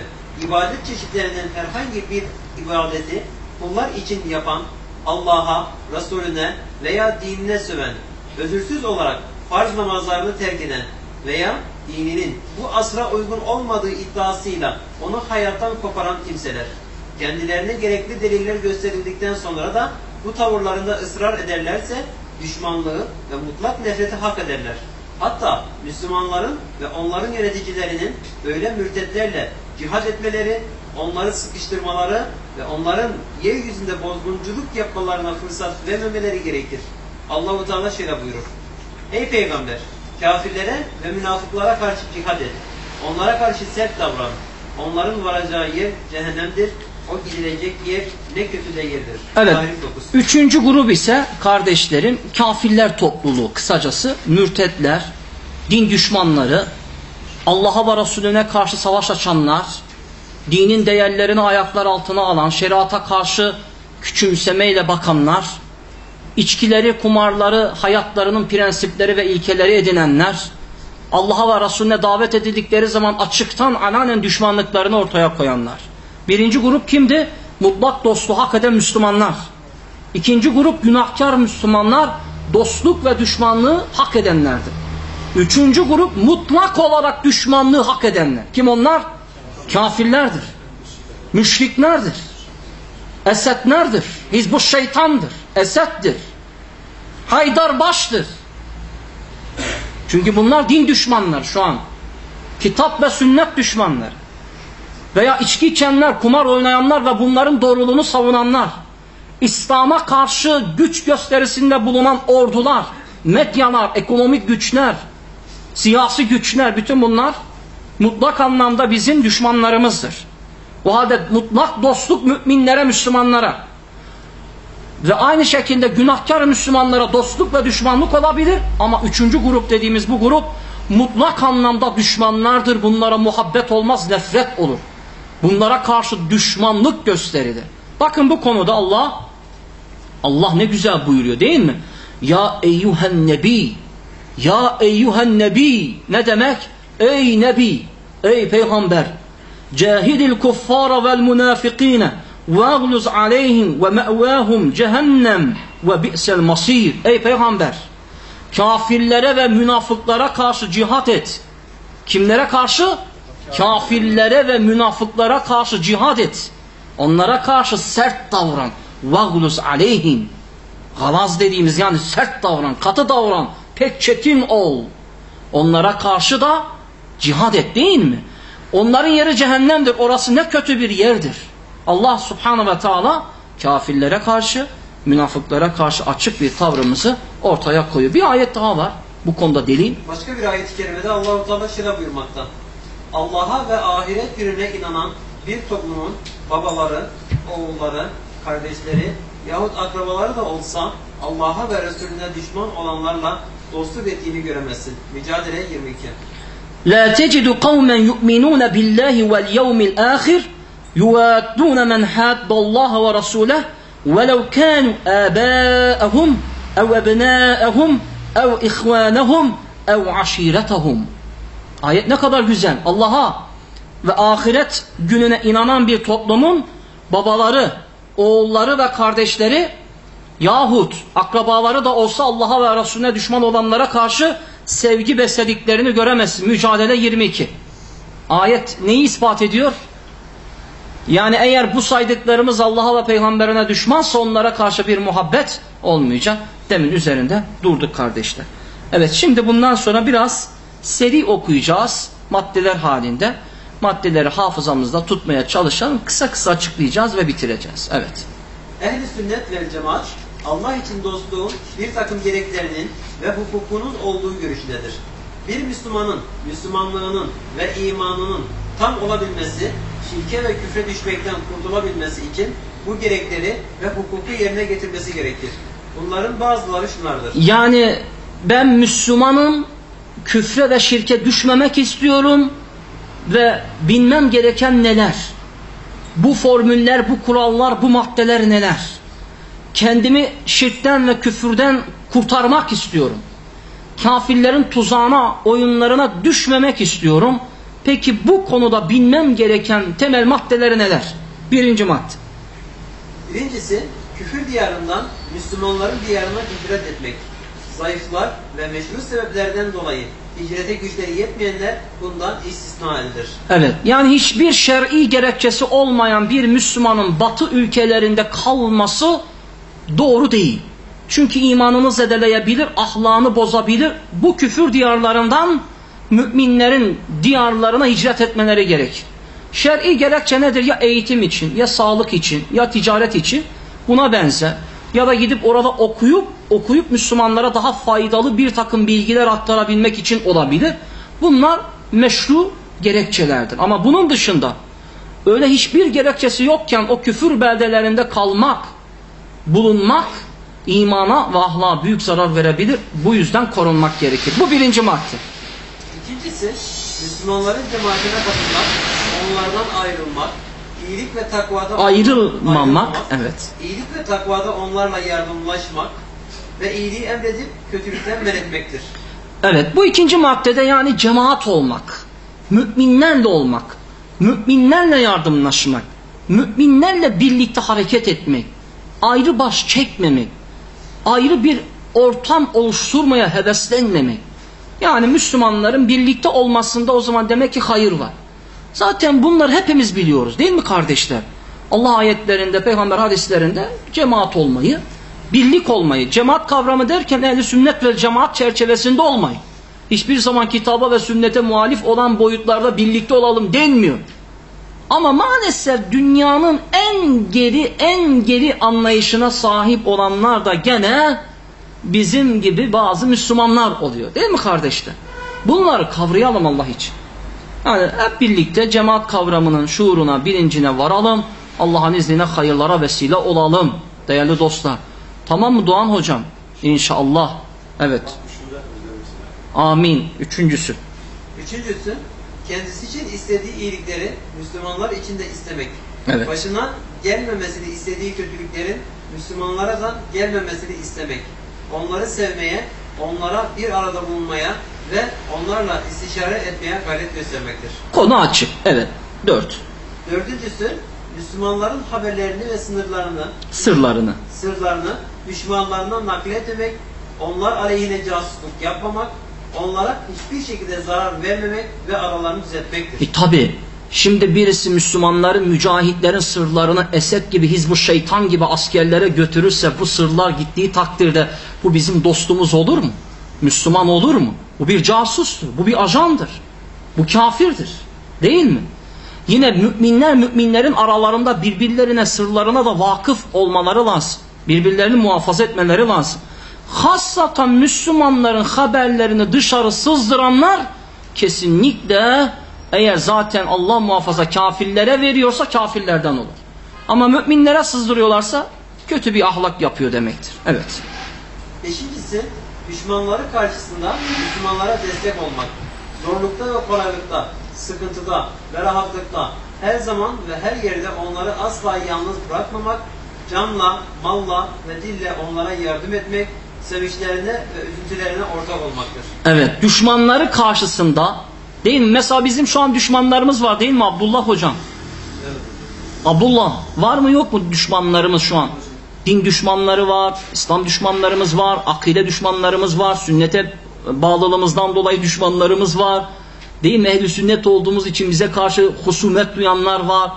ibadet çeşitlerinden herhangi bir ibadeti kullar için yapan, Allah'a, Resulüne veya dinine söven, özürsüz olarak farz namazlarını terk eden veya dininin bu asra uygun olmadığı iddiasıyla onu hayattan koparan kimseler. Kendilerine gerekli deliller gösterildikten sonra da bu tavırlarında ısrar ederlerse düşmanlığı ve mutlak nefreti hak ederler. Hatta Müslümanların ve onların yöneticilerinin böyle mürtetlerle cihad etmeleri, onları sıkıştırmaları ve onların yeryüzünde bozgunculuk yapmalarına fırsat vermemeleri gerekir. Allahu Teala şöyle buyurur. Ey peygamber, kafirlere ve münafıklara karşı cihad et. Onlara karşı sert davran. Onların varacağı yer cehennemdir. O gidilecek yer ne kötü de yerdir. Evet. Tahrim 9. Üçüncü grup ise kardeşlerim kafirler topluluğu kısacası mürtetler, din düşmanları, Allah'a ve Resulüne karşı savaş açanlar, dinin değerlerini ayaklar altına alan, şeriata karşı küçümsemeyle bakanlar, içkileri, kumarları, hayatlarının prensipleri ve ilkeleri edinenler, Allah'a ve Resulüne davet edildikleri zaman açıktan alanen düşmanlıklarını ortaya koyanlar. Birinci grup kimdi? Mutlak dostluğu hak eden Müslümanlar. İkinci grup günahkar Müslümanlar, dostluk ve düşmanlığı hak edenlerdir. Üçüncü grup mutlak olarak düşmanlığı hak edenler. Kim onlar? Kafirlerdir. Müşriklerdir. Esedlerdir. Hizbu şeytandır. Eseddir. Haydarbaş'tır. Çünkü bunlar din düşmanları şu an. Kitap ve sünnet düşmanları. Veya içki içenler, kumar oynayanlar ve bunların doğruluğunu savunanlar. İslam'a karşı güç gösterisinde bulunan ordular, medyalar, ekonomik güçler, siyasi güçler bütün bunlar mutlak anlamda bizim düşmanlarımızdır. O halde mutlak dostluk müminlere, Müslümanlara ve aynı şekilde günahkar Müslümanlara dostluk ve düşmanlık olabilir ama üçüncü grup dediğimiz bu grup mutlak anlamda düşmanlardır. Bunlara muhabbet olmaz, nefret olur. Bunlara karşı düşmanlık gösterilir. Bakın bu konuda Allah Allah ne güzel buyuruyor değil mi? Ya eyyuhen nebi Ya eyyuhen nebi ne demek? Ey nebi Ey peygamber cahidil kuffara vel munafikine aleyhim ve me'vahum cehennem ve bi'sel masir. Ey peygamber kafirlere ve münafıklara karşı cihat et. Kimlere karşı? Kafirlere ve münafıklara karşı cihat et. Onlara karşı sert davran. Vagluz aleyhim. Galaz dediğimiz yani sert davran, katı davran, pek çetin ol. Onlara karşı da cihad et değil mi? Onların yeri cehennemdir. Orası ne kötü bir yerdir. Allah subhanahu ve taala kafirlere karşı, münafıklara karşı açık bir tavrımızı ortaya koyuyor. Bir ayet daha var bu konuda delil. Başka bir ayet-i kerimede Allah-u Teala şöyle buyurmakta. Allah'a ve ahiret gününe inanan bir toplumun babaları, oğulları, kardeşleri yahut akrabaları da olsa Allah'a ve Resulüne düşman olanlarla dostluk ettiğini göremezsin. Mücadele 22. La tecidu kavmen yu'minuna billahi vel yevmil ahir يوادون من حاد الله ورسوله ولو كانوا آباءهم أو أبناءهم أو إخوانهم أو عشيرتهم Ayet ne kadar güzel. Allah'a ve ahiret gününe inanan bir toplumun babaları, oğulları ve kardeşleri yahut akrabaları da olsa Allah'a ve Resulüne düşman olanlara karşı sevgi beslediklerini göremezsin. Mücadele 22. Ayet neyi ispat ediyor? Yani eğer bu saydıklarımız Allah'a ve peygamberine düşmansa onlara karşı bir muhabbet olmayacak. Demin üzerinde durduk kardeşler. Evet şimdi bundan sonra biraz seri okuyacağız maddeler halinde. Maddeleri hafızamızda tutmaya çalışalım. Kısa kısa açıklayacağız ve bitireceğiz. Evet. Ehli sünnet ve cemaat Allah için dostluğun bir takım gereklerinin ve hukukunun olduğu görüşündedir. Bir Müslümanın Müslümanlığının ve imanının tam olabilmesi, şirke ve küfre düşmekten kurtulabilmesi için bu gerekleri ve hukuku yerine getirmesi gerekir. Bunların bazıları şunlardır. Yani ben Müslümanım, küfre ve şirke düşmemek istiyorum ve bilmem gereken neler? Bu formüller, bu kurallar, bu maddeler neler? Kendimi şirkten ve küfürden kurtarmak istiyorum. Kafirlerin tuzağına, oyunlarına düşmemek istiyorum. Peki bu konuda bilmem gereken temel maddeleri neler? Birinci madde. Birincisi, küfür diyarından Müslümanların diyarına hicret etmek. Zayıflar ve meşru sebeplerden dolayı hicrete güçleri yetmeyenler bundan istisna edilir. Evet. Yani hiçbir şer'i gerekçesi olmayan bir Müslümanın batı ülkelerinde kalması doğru değil. Çünkü imanını zedeleyebilir, ahlakını bozabilir. Bu küfür diyarlarından müminlerin diyarlarına hicret etmeleri gerekir. Şer'i gerekçe nedir? Ya eğitim için, ya sağlık için, ya ticaret için buna benzer. Ya da gidip orada okuyup okuyup Müslümanlara daha faydalı bir takım bilgiler aktarabilmek için olabilir. Bunlar meşru gerekçelerdir. Ama bunun dışında öyle hiçbir gerekçesi yokken o küfür beldelerinde kalmak, bulunmak imana ve büyük zarar verebilir. Bu yüzden korunmak gerekir. Bu birinci madde. İkincisi, Müslümanların cemaatine katılmak, onlardan ayrılmak, iyilik ve takvada Ayrılmamak, evet. iyilik ve takvada onlarla yardımlaşmak ve iyiliği emredip kötülükten men etmektir. Evet bu ikinci maddede yani cemaat olmak, müminlerle olmak, müminlerle yardımlaşmak, müminlerle birlikte hareket etmek, ayrı baş çekmemek, ayrı bir ortam oluşturmaya heveslenmemek. Yani Müslümanların birlikte olmasında o zaman demek ki hayır var. Zaten bunları hepimiz biliyoruz değil mi kardeşler? Allah ayetlerinde, peygamber hadislerinde cemaat olmayı, birlik olmayı, cemaat kavramı derken ehli sünnet ve cemaat çerçevesinde olmayı. Hiçbir zaman kitaba ve sünnete muhalif olan boyutlarda birlikte olalım denmiyor. Ama maalesef dünyanın en geri en geri anlayışına sahip olanlar da gene bizim gibi bazı Müslümanlar oluyor. Değil mi kardeşler? Bunları kavrayalım Allah için. Yani hep birlikte cemaat kavramının şuuruna, bilincine varalım. Allah'ın izniyle hayırlara vesile olalım. Değerli dostlar. Tamam mı Doğan hocam? İnşallah. Evet. Amin. Üçüncüsü. Üçüncüsü, kendisi için istediği iyilikleri Müslümanlar için de istemek. Evet. Başına gelmemesini istediği kötülüklerin Müslümanlara da gelmemesini istemek. Onları sevmeye, onlara bir arada bulunmaya, ve onlarla istişare etmeye gayret göstermektir. Konu açık. Evet. Dört. Dördüncüsü, Müslümanların haberlerini ve sınırlarını, Sırlarını. sırlarını düşmanlarına nakletmemek, onlar aleyhine casusluk yapmamak, onlara hiçbir şekilde zarar vermemek ve aralarını düzeltmektir. E tabi. Şimdi birisi Müslümanların, mücahitlerin sırlarını Esed gibi, Hizbu Şeytan gibi askerlere götürürse bu sırlar gittiği takdirde bu bizim dostumuz olur mu? Müslüman olur mu? Bu bir casustur. Bu bir ajandır. Bu kafirdir. Değil mi? Yine müminler müminlerin aralarında birbirlerine sırlarına da vakıf olmaları lazım. Birbirlerini muhafaza etmeleri lazım. Hassatan Müslümanların haberlerini dışarı sızdıranlar kesinlikle eğer zaten Allah muhafaza kafirlere veriyorsa kafirlerden olur. Ama müminlere sızdırıyorlarsa kötü bir ahlak yapıyor demektir. Evet. Beşincisi, düşmanları karşısında Müslümanlara destek olmak. Zorlukta ve kolaylıkta, sıkıntıda ve rahatlıkta her zaman ve her yerde onları asla yalnız bırakmamak, canla, malla ve dille onlara yardım etmek, sevinçlerine ve üzüntülerine ortak olmaktır. Evet. Düşmanları karşısında değil mi? Mesela bizim şu an düşmanlarımız var değil mi Abdullah hocam? Abdullah var mı yok mu düşmanlarımız şu an? Din düşmanları var, İslam düşmanlarımız var, akide düşmanlarımız var, sünnete bağlılığımızdan dolayı düşmanlarımız var. Değil mi? Ehl-i sünnet olduğumuz için bize karşı husumet duyanlar var.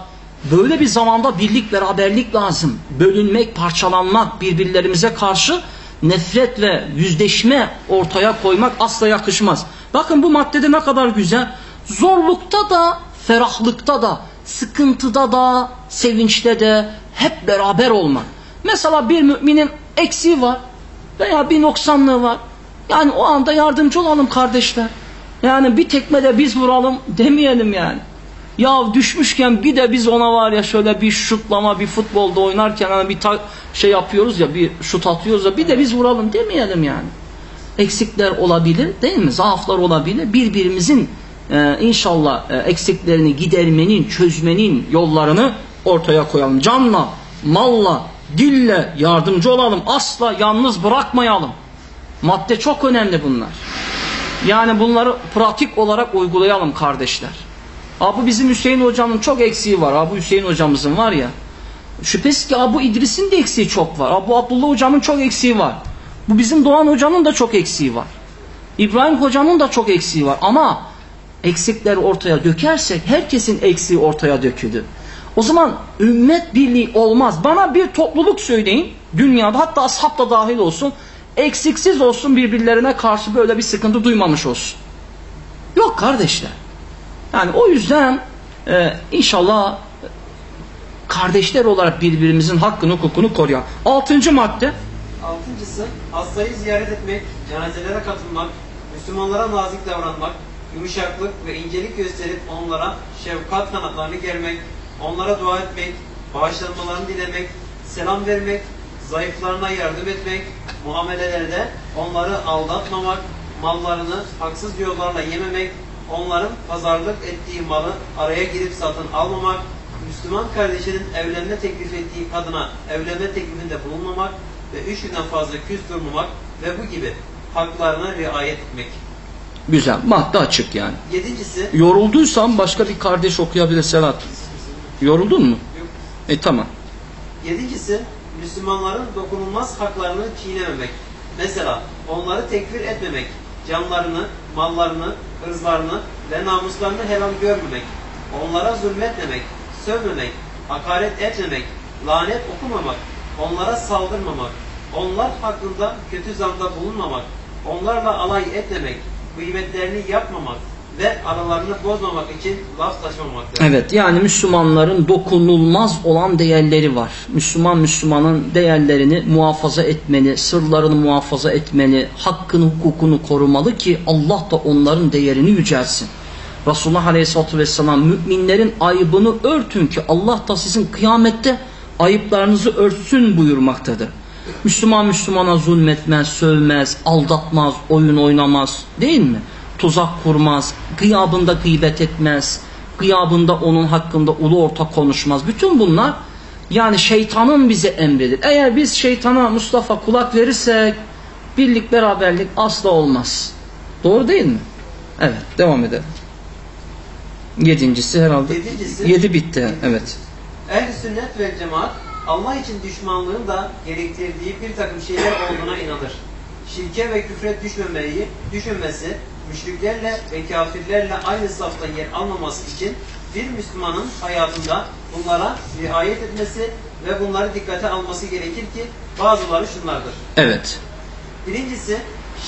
Böyle bir zamanda birlik, beraberlik lazım. Bölünmek, parçalanmak, birbirlerimize karşı nefret ve yüzleşme ortaya koymak asla yakışmaz. Bakın bu maddede ne kadar güzel. Zorlukta da, ferahlıkta da, sıkıntıda da, sevinçte de hep beraber olmak. Mesela bir müminin eksiği var veya bir noksanlığı var. Yani o anda yardımcı olalım kardeşler. Yani bir tekmede biz vuralım demeyelim yani. Ya düşmüşken bir de biz ona var ya şöyle bir şutlama bir futbolda oynarken hani bir şey yapıyoruz ya bir şut atıyoruz ya bir de biz vuralım demeyelim yani. Eksikler olabilir değil mi? Zaaflar olabilir. Birbirimizin e, inşallah e, eksiklerini gidermenin, çözmenin yollarını ortaya koyalım. Canla, malla, dille yardımcı olalım. Asla yalnız bırakmayalım. Madde çok önemli bunlar. Yani bunları pratik olarak uygulayalım kardeşler. Abu bizim Hüseyin hocamın çok eksiği var. Abu Hüseyin hocamızın var ya. Şüphesiz ki Abu İdris'in de eksiği çok var. Abu Abdullah hocamın çok eksiği var. Bu bizim Doğan hocanın da çok eksiği var. İbrahim hocanın da çok eksiği var. Ama eksikleri ortaya dökersek herkesin eksiği ortaya dökülür. O zaman ümmet birliği olmaz. Bana bir topluluk söyleyin. Dünyada hatta ashab da dahil olsun. Eksiksiz olsun birbirlerine karşı böyle bir sıkıntı duymamış olsun. Yok kardeşler. Yani o yüzden e, inşallah kardeşler olarak birbirimizin hakkını hukukunu koruyalım. Altıncı madde Altıncısı, hastayı ziyaret etmek, cenazelere katılmak, Müslümanlara nazik davranmak, yumuşaklık ve incelik gösterip onlara şefkat kanatlarını germek, onlara dua etmek, bağışlanmalarını dilemek, selam vermek, zayıflarına yardım etmek, muamelelerde onları aldatmamak, mallarını haksız yollarla yememek, onların pazarlık ettiği malı araya girip satın almamak, Müslüman kardeşinin evlenme teklif ettiği kadına evlenme teklifinde bulunmamak ve üç günden fazla küs durmamak ve bu gibi haklarına riayet etmek. güzel madde açık yani. Yedincisi, Yorulduysan başka bir kardeş okuyabilir Selat. Yoruldun mu? E tamam. Yedincisi, Müslümanların dokunulmaz haklarını çiğnememek. Mesela onları tekfir etmemek, canlarını, mallarını, ırzlarını ve namuslarını helal görmemek, onlara zulmetmemek, sövmemek, hakaret etmemek, lanet okumamak, onlara saldırmamak, onlar hakkında kötü zanda bulunmamak, onlarla alay etmemek, gıybetlerini yapmamak ve aralarını bozmamak için laf taşımamaktır. Evet yani Müslümanların dokunulmaz olan değerleri var. Müslüman Müslümanın değerlerini muhafaza etmeli, sırlarını muhafaza etmeli, hakkını hukukunu korumalı ki Allah da onların değerini yücelsin. Resulullah Aleyhisselatü Vesselam müminlerin ayıbını örtün ki Allah da sizin kıyamette ayıplarınızı örtsün buyurmaktadır. Müslüman Müslümana zulmetmez, sövmez, aldatmaz, oyun oynamaz değil mi? Tuzak kurmaz, gıyabında gıybet etmez, gıyabında onun hakkında ulu orta konuşmaz. Bütün bunlar yani şeytanın bize emridir. Eğer biz şeytana Mustafa kulak verirsek birlik beraberlik asla olmaz. Doğru değil mi? Evet. Devam edelim. Yedincisi herhalde. Yedincisi- Yedi bitti. Evet. Ehl-i sünnet ve cemaat Allah için düşmanlığın da gerektirdiği bir takım şeyler olduğuna inanır. Şirke ve küfre düşmemeyi, düşünmesi, müşriklerle ve kafirlerle aynı safta yer almaması için bir Müslümanın hayatında bunlara riayet etmesi ve bunları dikkate alması gerekir ki bazıları şunlardır. Evet. Birincisi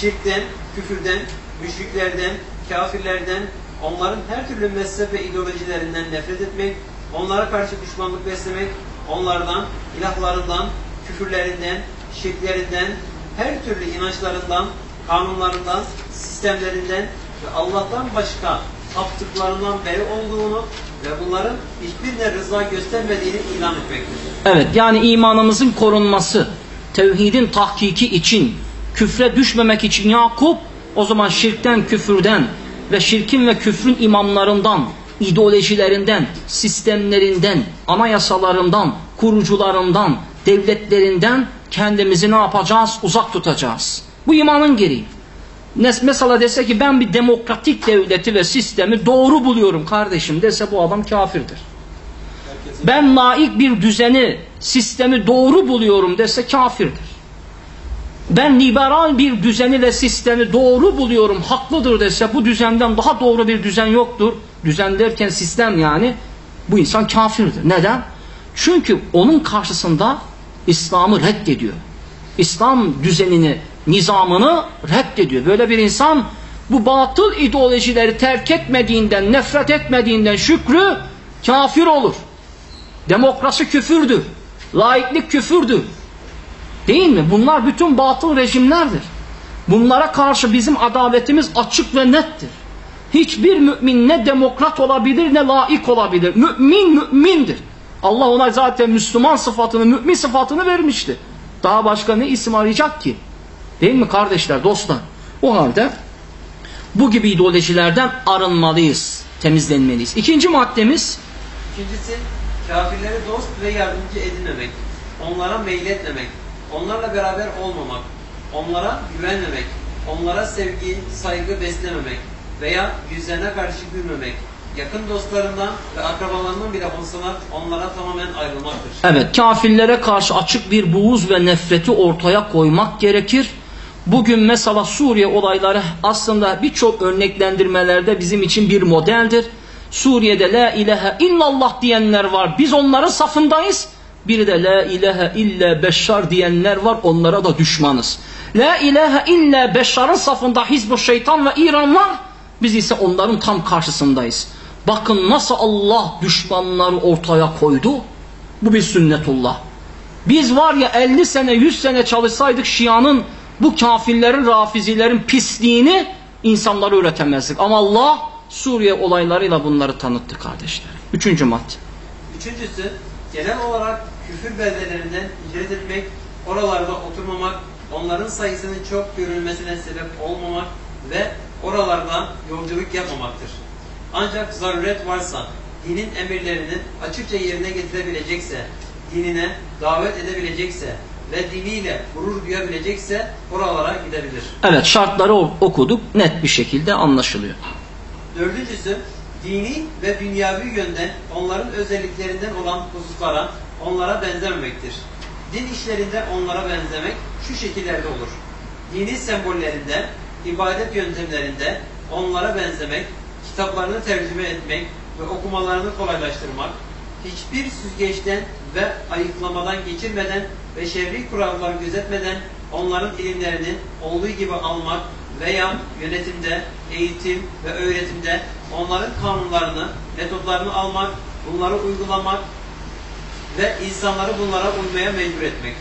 şirkten, küfürden, müşriklerden, kafirlerden, onların her türlü mezhep ve ideolojilerinden nefret etmek, onlara karşı düşmanlık beslemek, onlardan, ilahlarından, küfürlerinden, şirklerinden, her türlü inançlarından, kanunlarından, sistemlerinden ve Allah'tan başka taptıklarından beri olduğunu ve bunların hiçbirine rıza göstermediğini ilan etmektir. Evet yani imanımızın korunması, tevhidin tahkiki için, küfre düşmemek için Yakup o zaman şirkten, küfürden ve şirkin ve küfrün imamlarından, ideolojilerinden, sistemlerinden, anayasalarından, kurucularından, devletlerinden kendimizi ne yapacağız? Uzak tutacağız. Bu imanın gereği. Mesela dese ki ben bir demokratik devleti ve sistemi doğru buluyorum kardeşim dese bu adam kafirdir. Ben laik bir düzeni, sistemi doğru buluyorum dese kafirdir. Ben liberal bir düzeni ve sistemi doğru buluyorum, haklıdır dese bu düzenden daha doğru bir düzen yoktur. Düzen derken sistem yani bu insan kafirdir. Neden? Çünkü onun karşısında İslam'ı reddediyor. İslam düzenini, nizamını reddediyor. Böyle bir insan bu batıl ideolojileri terk etmediğinden, nefret etmediğinden şükrü kafir olur. Demokrasi küfürdür. Laiklik küfürdür. Değil mi? Bunlar bütün batıl rejimlerdir. Bunlara karşı bizim adaletimiz açık ve nettir. Hiçbir mümin ne demokrat olabilir ne laik olabilir. Mümin mümindir. Allah ona zaten Müslüman sıfatını, mümin sıfatını vermişti. Daha başka ne isim arayacak ki? Değil mi kardeşler, dostlar? O halde bu gibi ideolojilerden arınmalıyız, temizlenmeliyiz. İkinci maddemiz İkincisi, kafirlere dost ve yardımcı edinmemek, onlara meyletmemek, onlarla beraber olmamak, onlara güvenmemek, onlara sevgi, saygı beslememek veya yüzlerine karşı gülmemek, yakın dostlarından ve akrabalarından bile olsalar onlara tamamen ayrılmaktır. Evet, kafirlere karşı açık bir buğuz ve nefreti ortaya koymak gerekir. Bugün mesela Suriye olayları aslında birçok örneklendirmelerde bizim için bir modeldir. Suriye'de la ilahe illallah diyenler var. Biz onların safındayız. Bir de la ilahe illa beşşar diyenler var. Onlara da düşmanız. La ilahe illa beşşarın safında Hizb-ı Şeytan ve İran var. Biz ise onların tam karşısındayız. Bakın nasıl Allah düşmanları ortaya koydu. Bu bir sünnetullah. Biz var ya 50 sene 100 sene çalışsaydık Şia'nın bu kafirlerin, rafizilerin pisliğini insanlara öğretemezdik. Ama Allah Suriye olaylarıyla bunları tanıttı kardeşler. Üçüncü madde. Üçüncüsü, genel olarak küfür beldelerinden hicret etmek, oralarda oturmamak, onların sayısının çok görülmesine sebep olmamak ve oralarda yolculuk yapmamaktır. Ancak zaruret varsa, dinin emirlerini açıkça yerine getirebilecekse, dinine davet edebilecekse ve diniyle gurur duyabilecekse oralara gidebilir. Evet şartları okuduk net bir şekilde anlaşılıyor. Dördüncüsü, dini ve dünyavi yönden onların özelliklerinden olan hususlara onlara benzememektir. Din işlerinde onlara benzemek şu şekillerde olur. Dini sembollerinde, ibadet yöntemlerinde onlara benzemek, kitaplarını tercüme etmek ve okumalarını kolaylaştırmak, hiçbir süzgeçten ve ayıklamadan geçirmeden ve şerri kuralları gözetmeden onların ilimlerini olduğu gibi almak veya yönetimde, eğitim ve öğretimde onların kanunlarını, metotlarını almak, bunları uygulamak ve insanları bunlara uymaya mecbur etmek.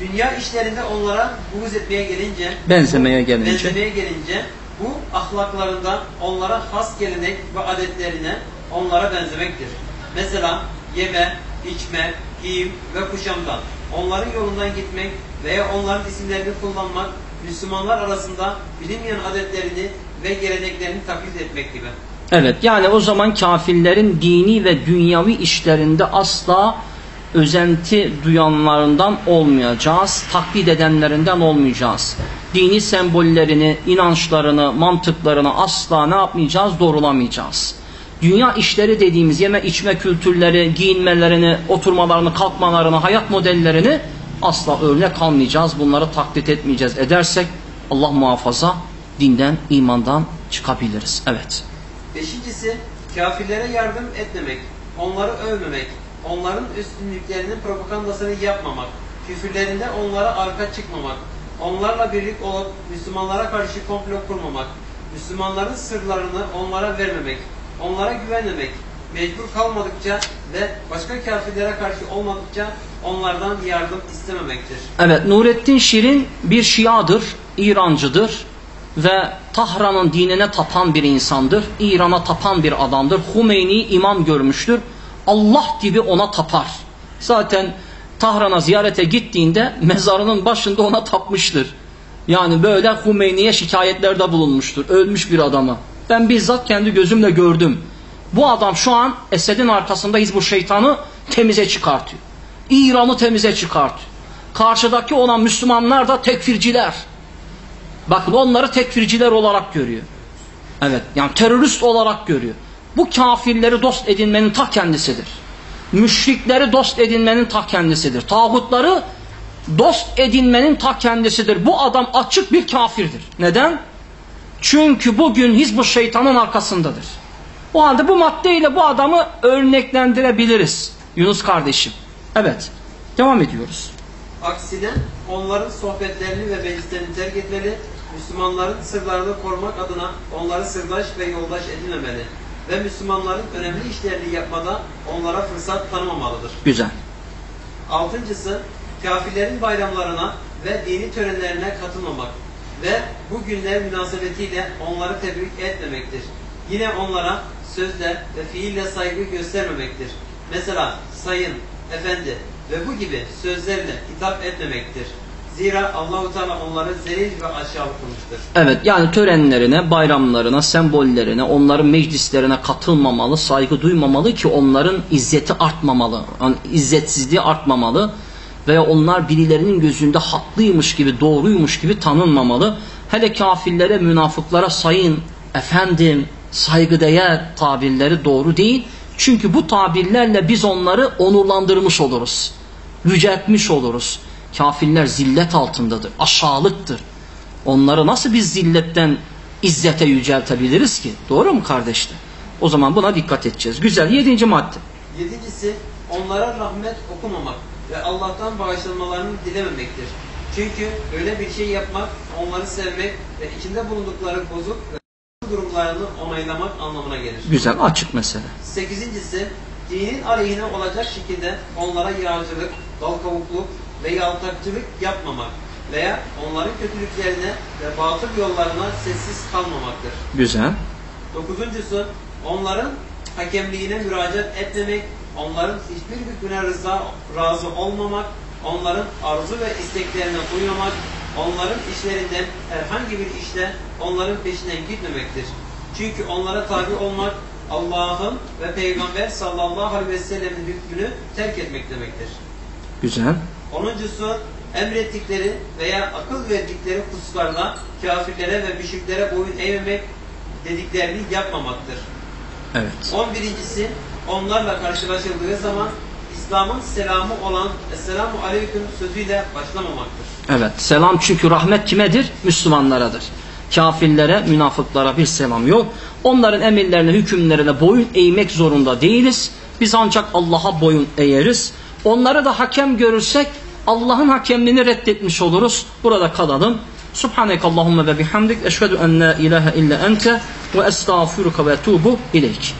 Dünya işlerinde onlara buğz etmeye gelince, Benzemeye gelince. benzemeye gelince bu ahlaklarında onlara has gelenek ve adetlerine onlara benzemektir. Mesela yeme, içme, giyim ve kuşamdan onların yolundan gitmek veya onların isimlerini kullanmak Müslümanlar arasında bilinmeyen adetlerini ve geleneklerini taklit etmek gibi. Evet yani o zaman kafirlerin dini ve dünyavi işlerinde asla özenti duyanlarından olmayacağız. Taklit edenlerinden olmayacağız. dini sembollerini, inançlarını, mantıklarını asla ne yapmayacağız? Doğrulamayacağız. Dünya işleri dediğimiz yeme içme kültürleri, giyinmelerini, oturmalarını, kalkmalarını, hayat modellerini asla örnek almayacağız. Bunları taklit etmeyeceğiz. Edersek Allah muhafaza dinden, imandan çıkabiliriz. Evet. Beşincisi, kafirlere yardım etmemek, onları övmemek, onların üstünlüklerinin propagandasını yapmamak, küfürlerinde onlara arka çıkmamak, onlarla birlik olup Müslümanlara karşı komplo kurmamak, Müslümanların sırlarını onlara vermemek, onlara güvenmemek, mecbur kalmadıkça ve başka kafirlere karşı olmadıkça onlardan yardım istememektir. Evet, Nurettin Şirin bir Şiadır, İrancıdır ve Tahran'ın dinine tapan bir insandır. İran'a tapan bir adamdır. Hümeyni'yi imam görmüştür. Allah gibi ona tapar. Zaten Tahran'a ziyarete gittiğinde mezarının başında ona tapmıştır. Yani böyle Hümeyni'ye şikayetlerde bulunmuştur. Ölmüş bir adamı. Ben bizzat kendi gözümle gördüm. Bu adam şu an Esed'in arkasında bu şeytanı temize çıkartıyor. İran'ı temize çıkartıyor. Karşıdaki olan Müslümanlar da tekfirciler. Bakın onları tekfirciler olarak görüyor. Evet yani terörist olarak görüyor. Bu kafirleri dost edinmenin ta kendisidir. Müşrikleri dost edinmenin ta kendisidir. Tağutları dost edinmenin ta kendisidir. Bu adam açık bir kafirdir. Neden? Çünkü bugün Hizb-ı Şeytan'ın arkasındadır. O halde bu maddeyle bu adamı örneklendirebiliriz. Yunus kardeşim. Evet. Devam ediyoruz. Aksine onların sohbetlerini ve meclislerini terk etmeli, Müslümanların sırlarını korumak adına onları sırdaş ve yoldaş edinmemeli ve Müslümanların önemli işlerini yapmada onlara fırsat tanımamalıdır. Güzel. Altıncısı, kafirlerin bayramlarına ve dini törenlerine katılmamak ve bu günler münasebetiyle onları tebrik etmemektir. Yine onlara sözle ve fiille saygı göstermemektir. Mesela sayın, efendi ve bu gibi sözlerle hitap etmemektir. Zira Allahu Teala onları zelil ve aşağı kılmıştır. Evet yani törenlerine, bayramlarına, sembollerine, onların meclislerine katılmamalı, saygı duymamalı ki onların izzeti artmamalı. Yani izzetsizliği artmamalı veya onlar birilerinin gözünde haklıymış gibi, doğruymuş gibi tanınmamalı. Hele kafirlere, münafıklara sayın, efendim, saygıdeğer tabirleri doğru değil. Çünkü bu tabirlerle biz onları onurlandırmış oluruz. Yüceltmiş oluruz. Kafirler zillet altındadır, aşağılıktır. Onları nasıl biz zilletten izzete yüceltebiliriz ki? Doğru mu kardeşler? O zaman buna dikkat edeceğiz. Güzel. Yedinci madde. Yedincisi, onlara rahmet okumamak ve Allah'tan bağışlanmalarını dilememektir. Çünkü öyle bir şey yapmak, onları sevmek ve içinde bulundukları bozuk ve durumlarını onaylamak anlamına gelir. Güzel. Açık mesele. Sekizincisi, dinin aleyhine olacak şekilde onlara yağcılık, dal kavukluk ve yaltakçılık yapmamak veya onların kötülüklerine ve batıl yollarına sessiz kalmamaktır. Güzel. Dokuzuncusu, onların hakemliğine müracaat etmemek, onların hiçbir hükmüne rıza, razı olmamak, onların arzu ve isteklerine uymamak, onların işlerinden herhangi bir işte onların peşinden gitmemektir. Çünkü onlara tabi olmak, Allah'ın ve Peygamber sallallahu aleyhi ve sellemin hükmünü terk etmek demektir. Güzel. Onuncusu, emrettikleri veya akıl verdikleri hususlarda kafirlere ve müşriklere boyun eğmemek dediklerini yapmamaktır. Evet. On birincisi, onlarla karşılaşıldığı zaman İslam'ın selamı olan Esselamu Aleyküm sözüyle başlamamaktır. Evet. Selam çünkü rahmet kimedir? Müslümanlaradır. Kafirlere, münafıklara bir selam yok. Onların emirlerine, hükümlerine boyun eğmek zorunda değiliz. Biz ancak Allah'a boyun eğeriz. Onları da hakem görürsek Allah'ın hakemliğini reddetmiş oluruz. Burada kalalım. Subhaneke Allahümme ve bihamdik. Eşhedü en la ilahe illa ente ve estağfiruka ve etubu ileyk.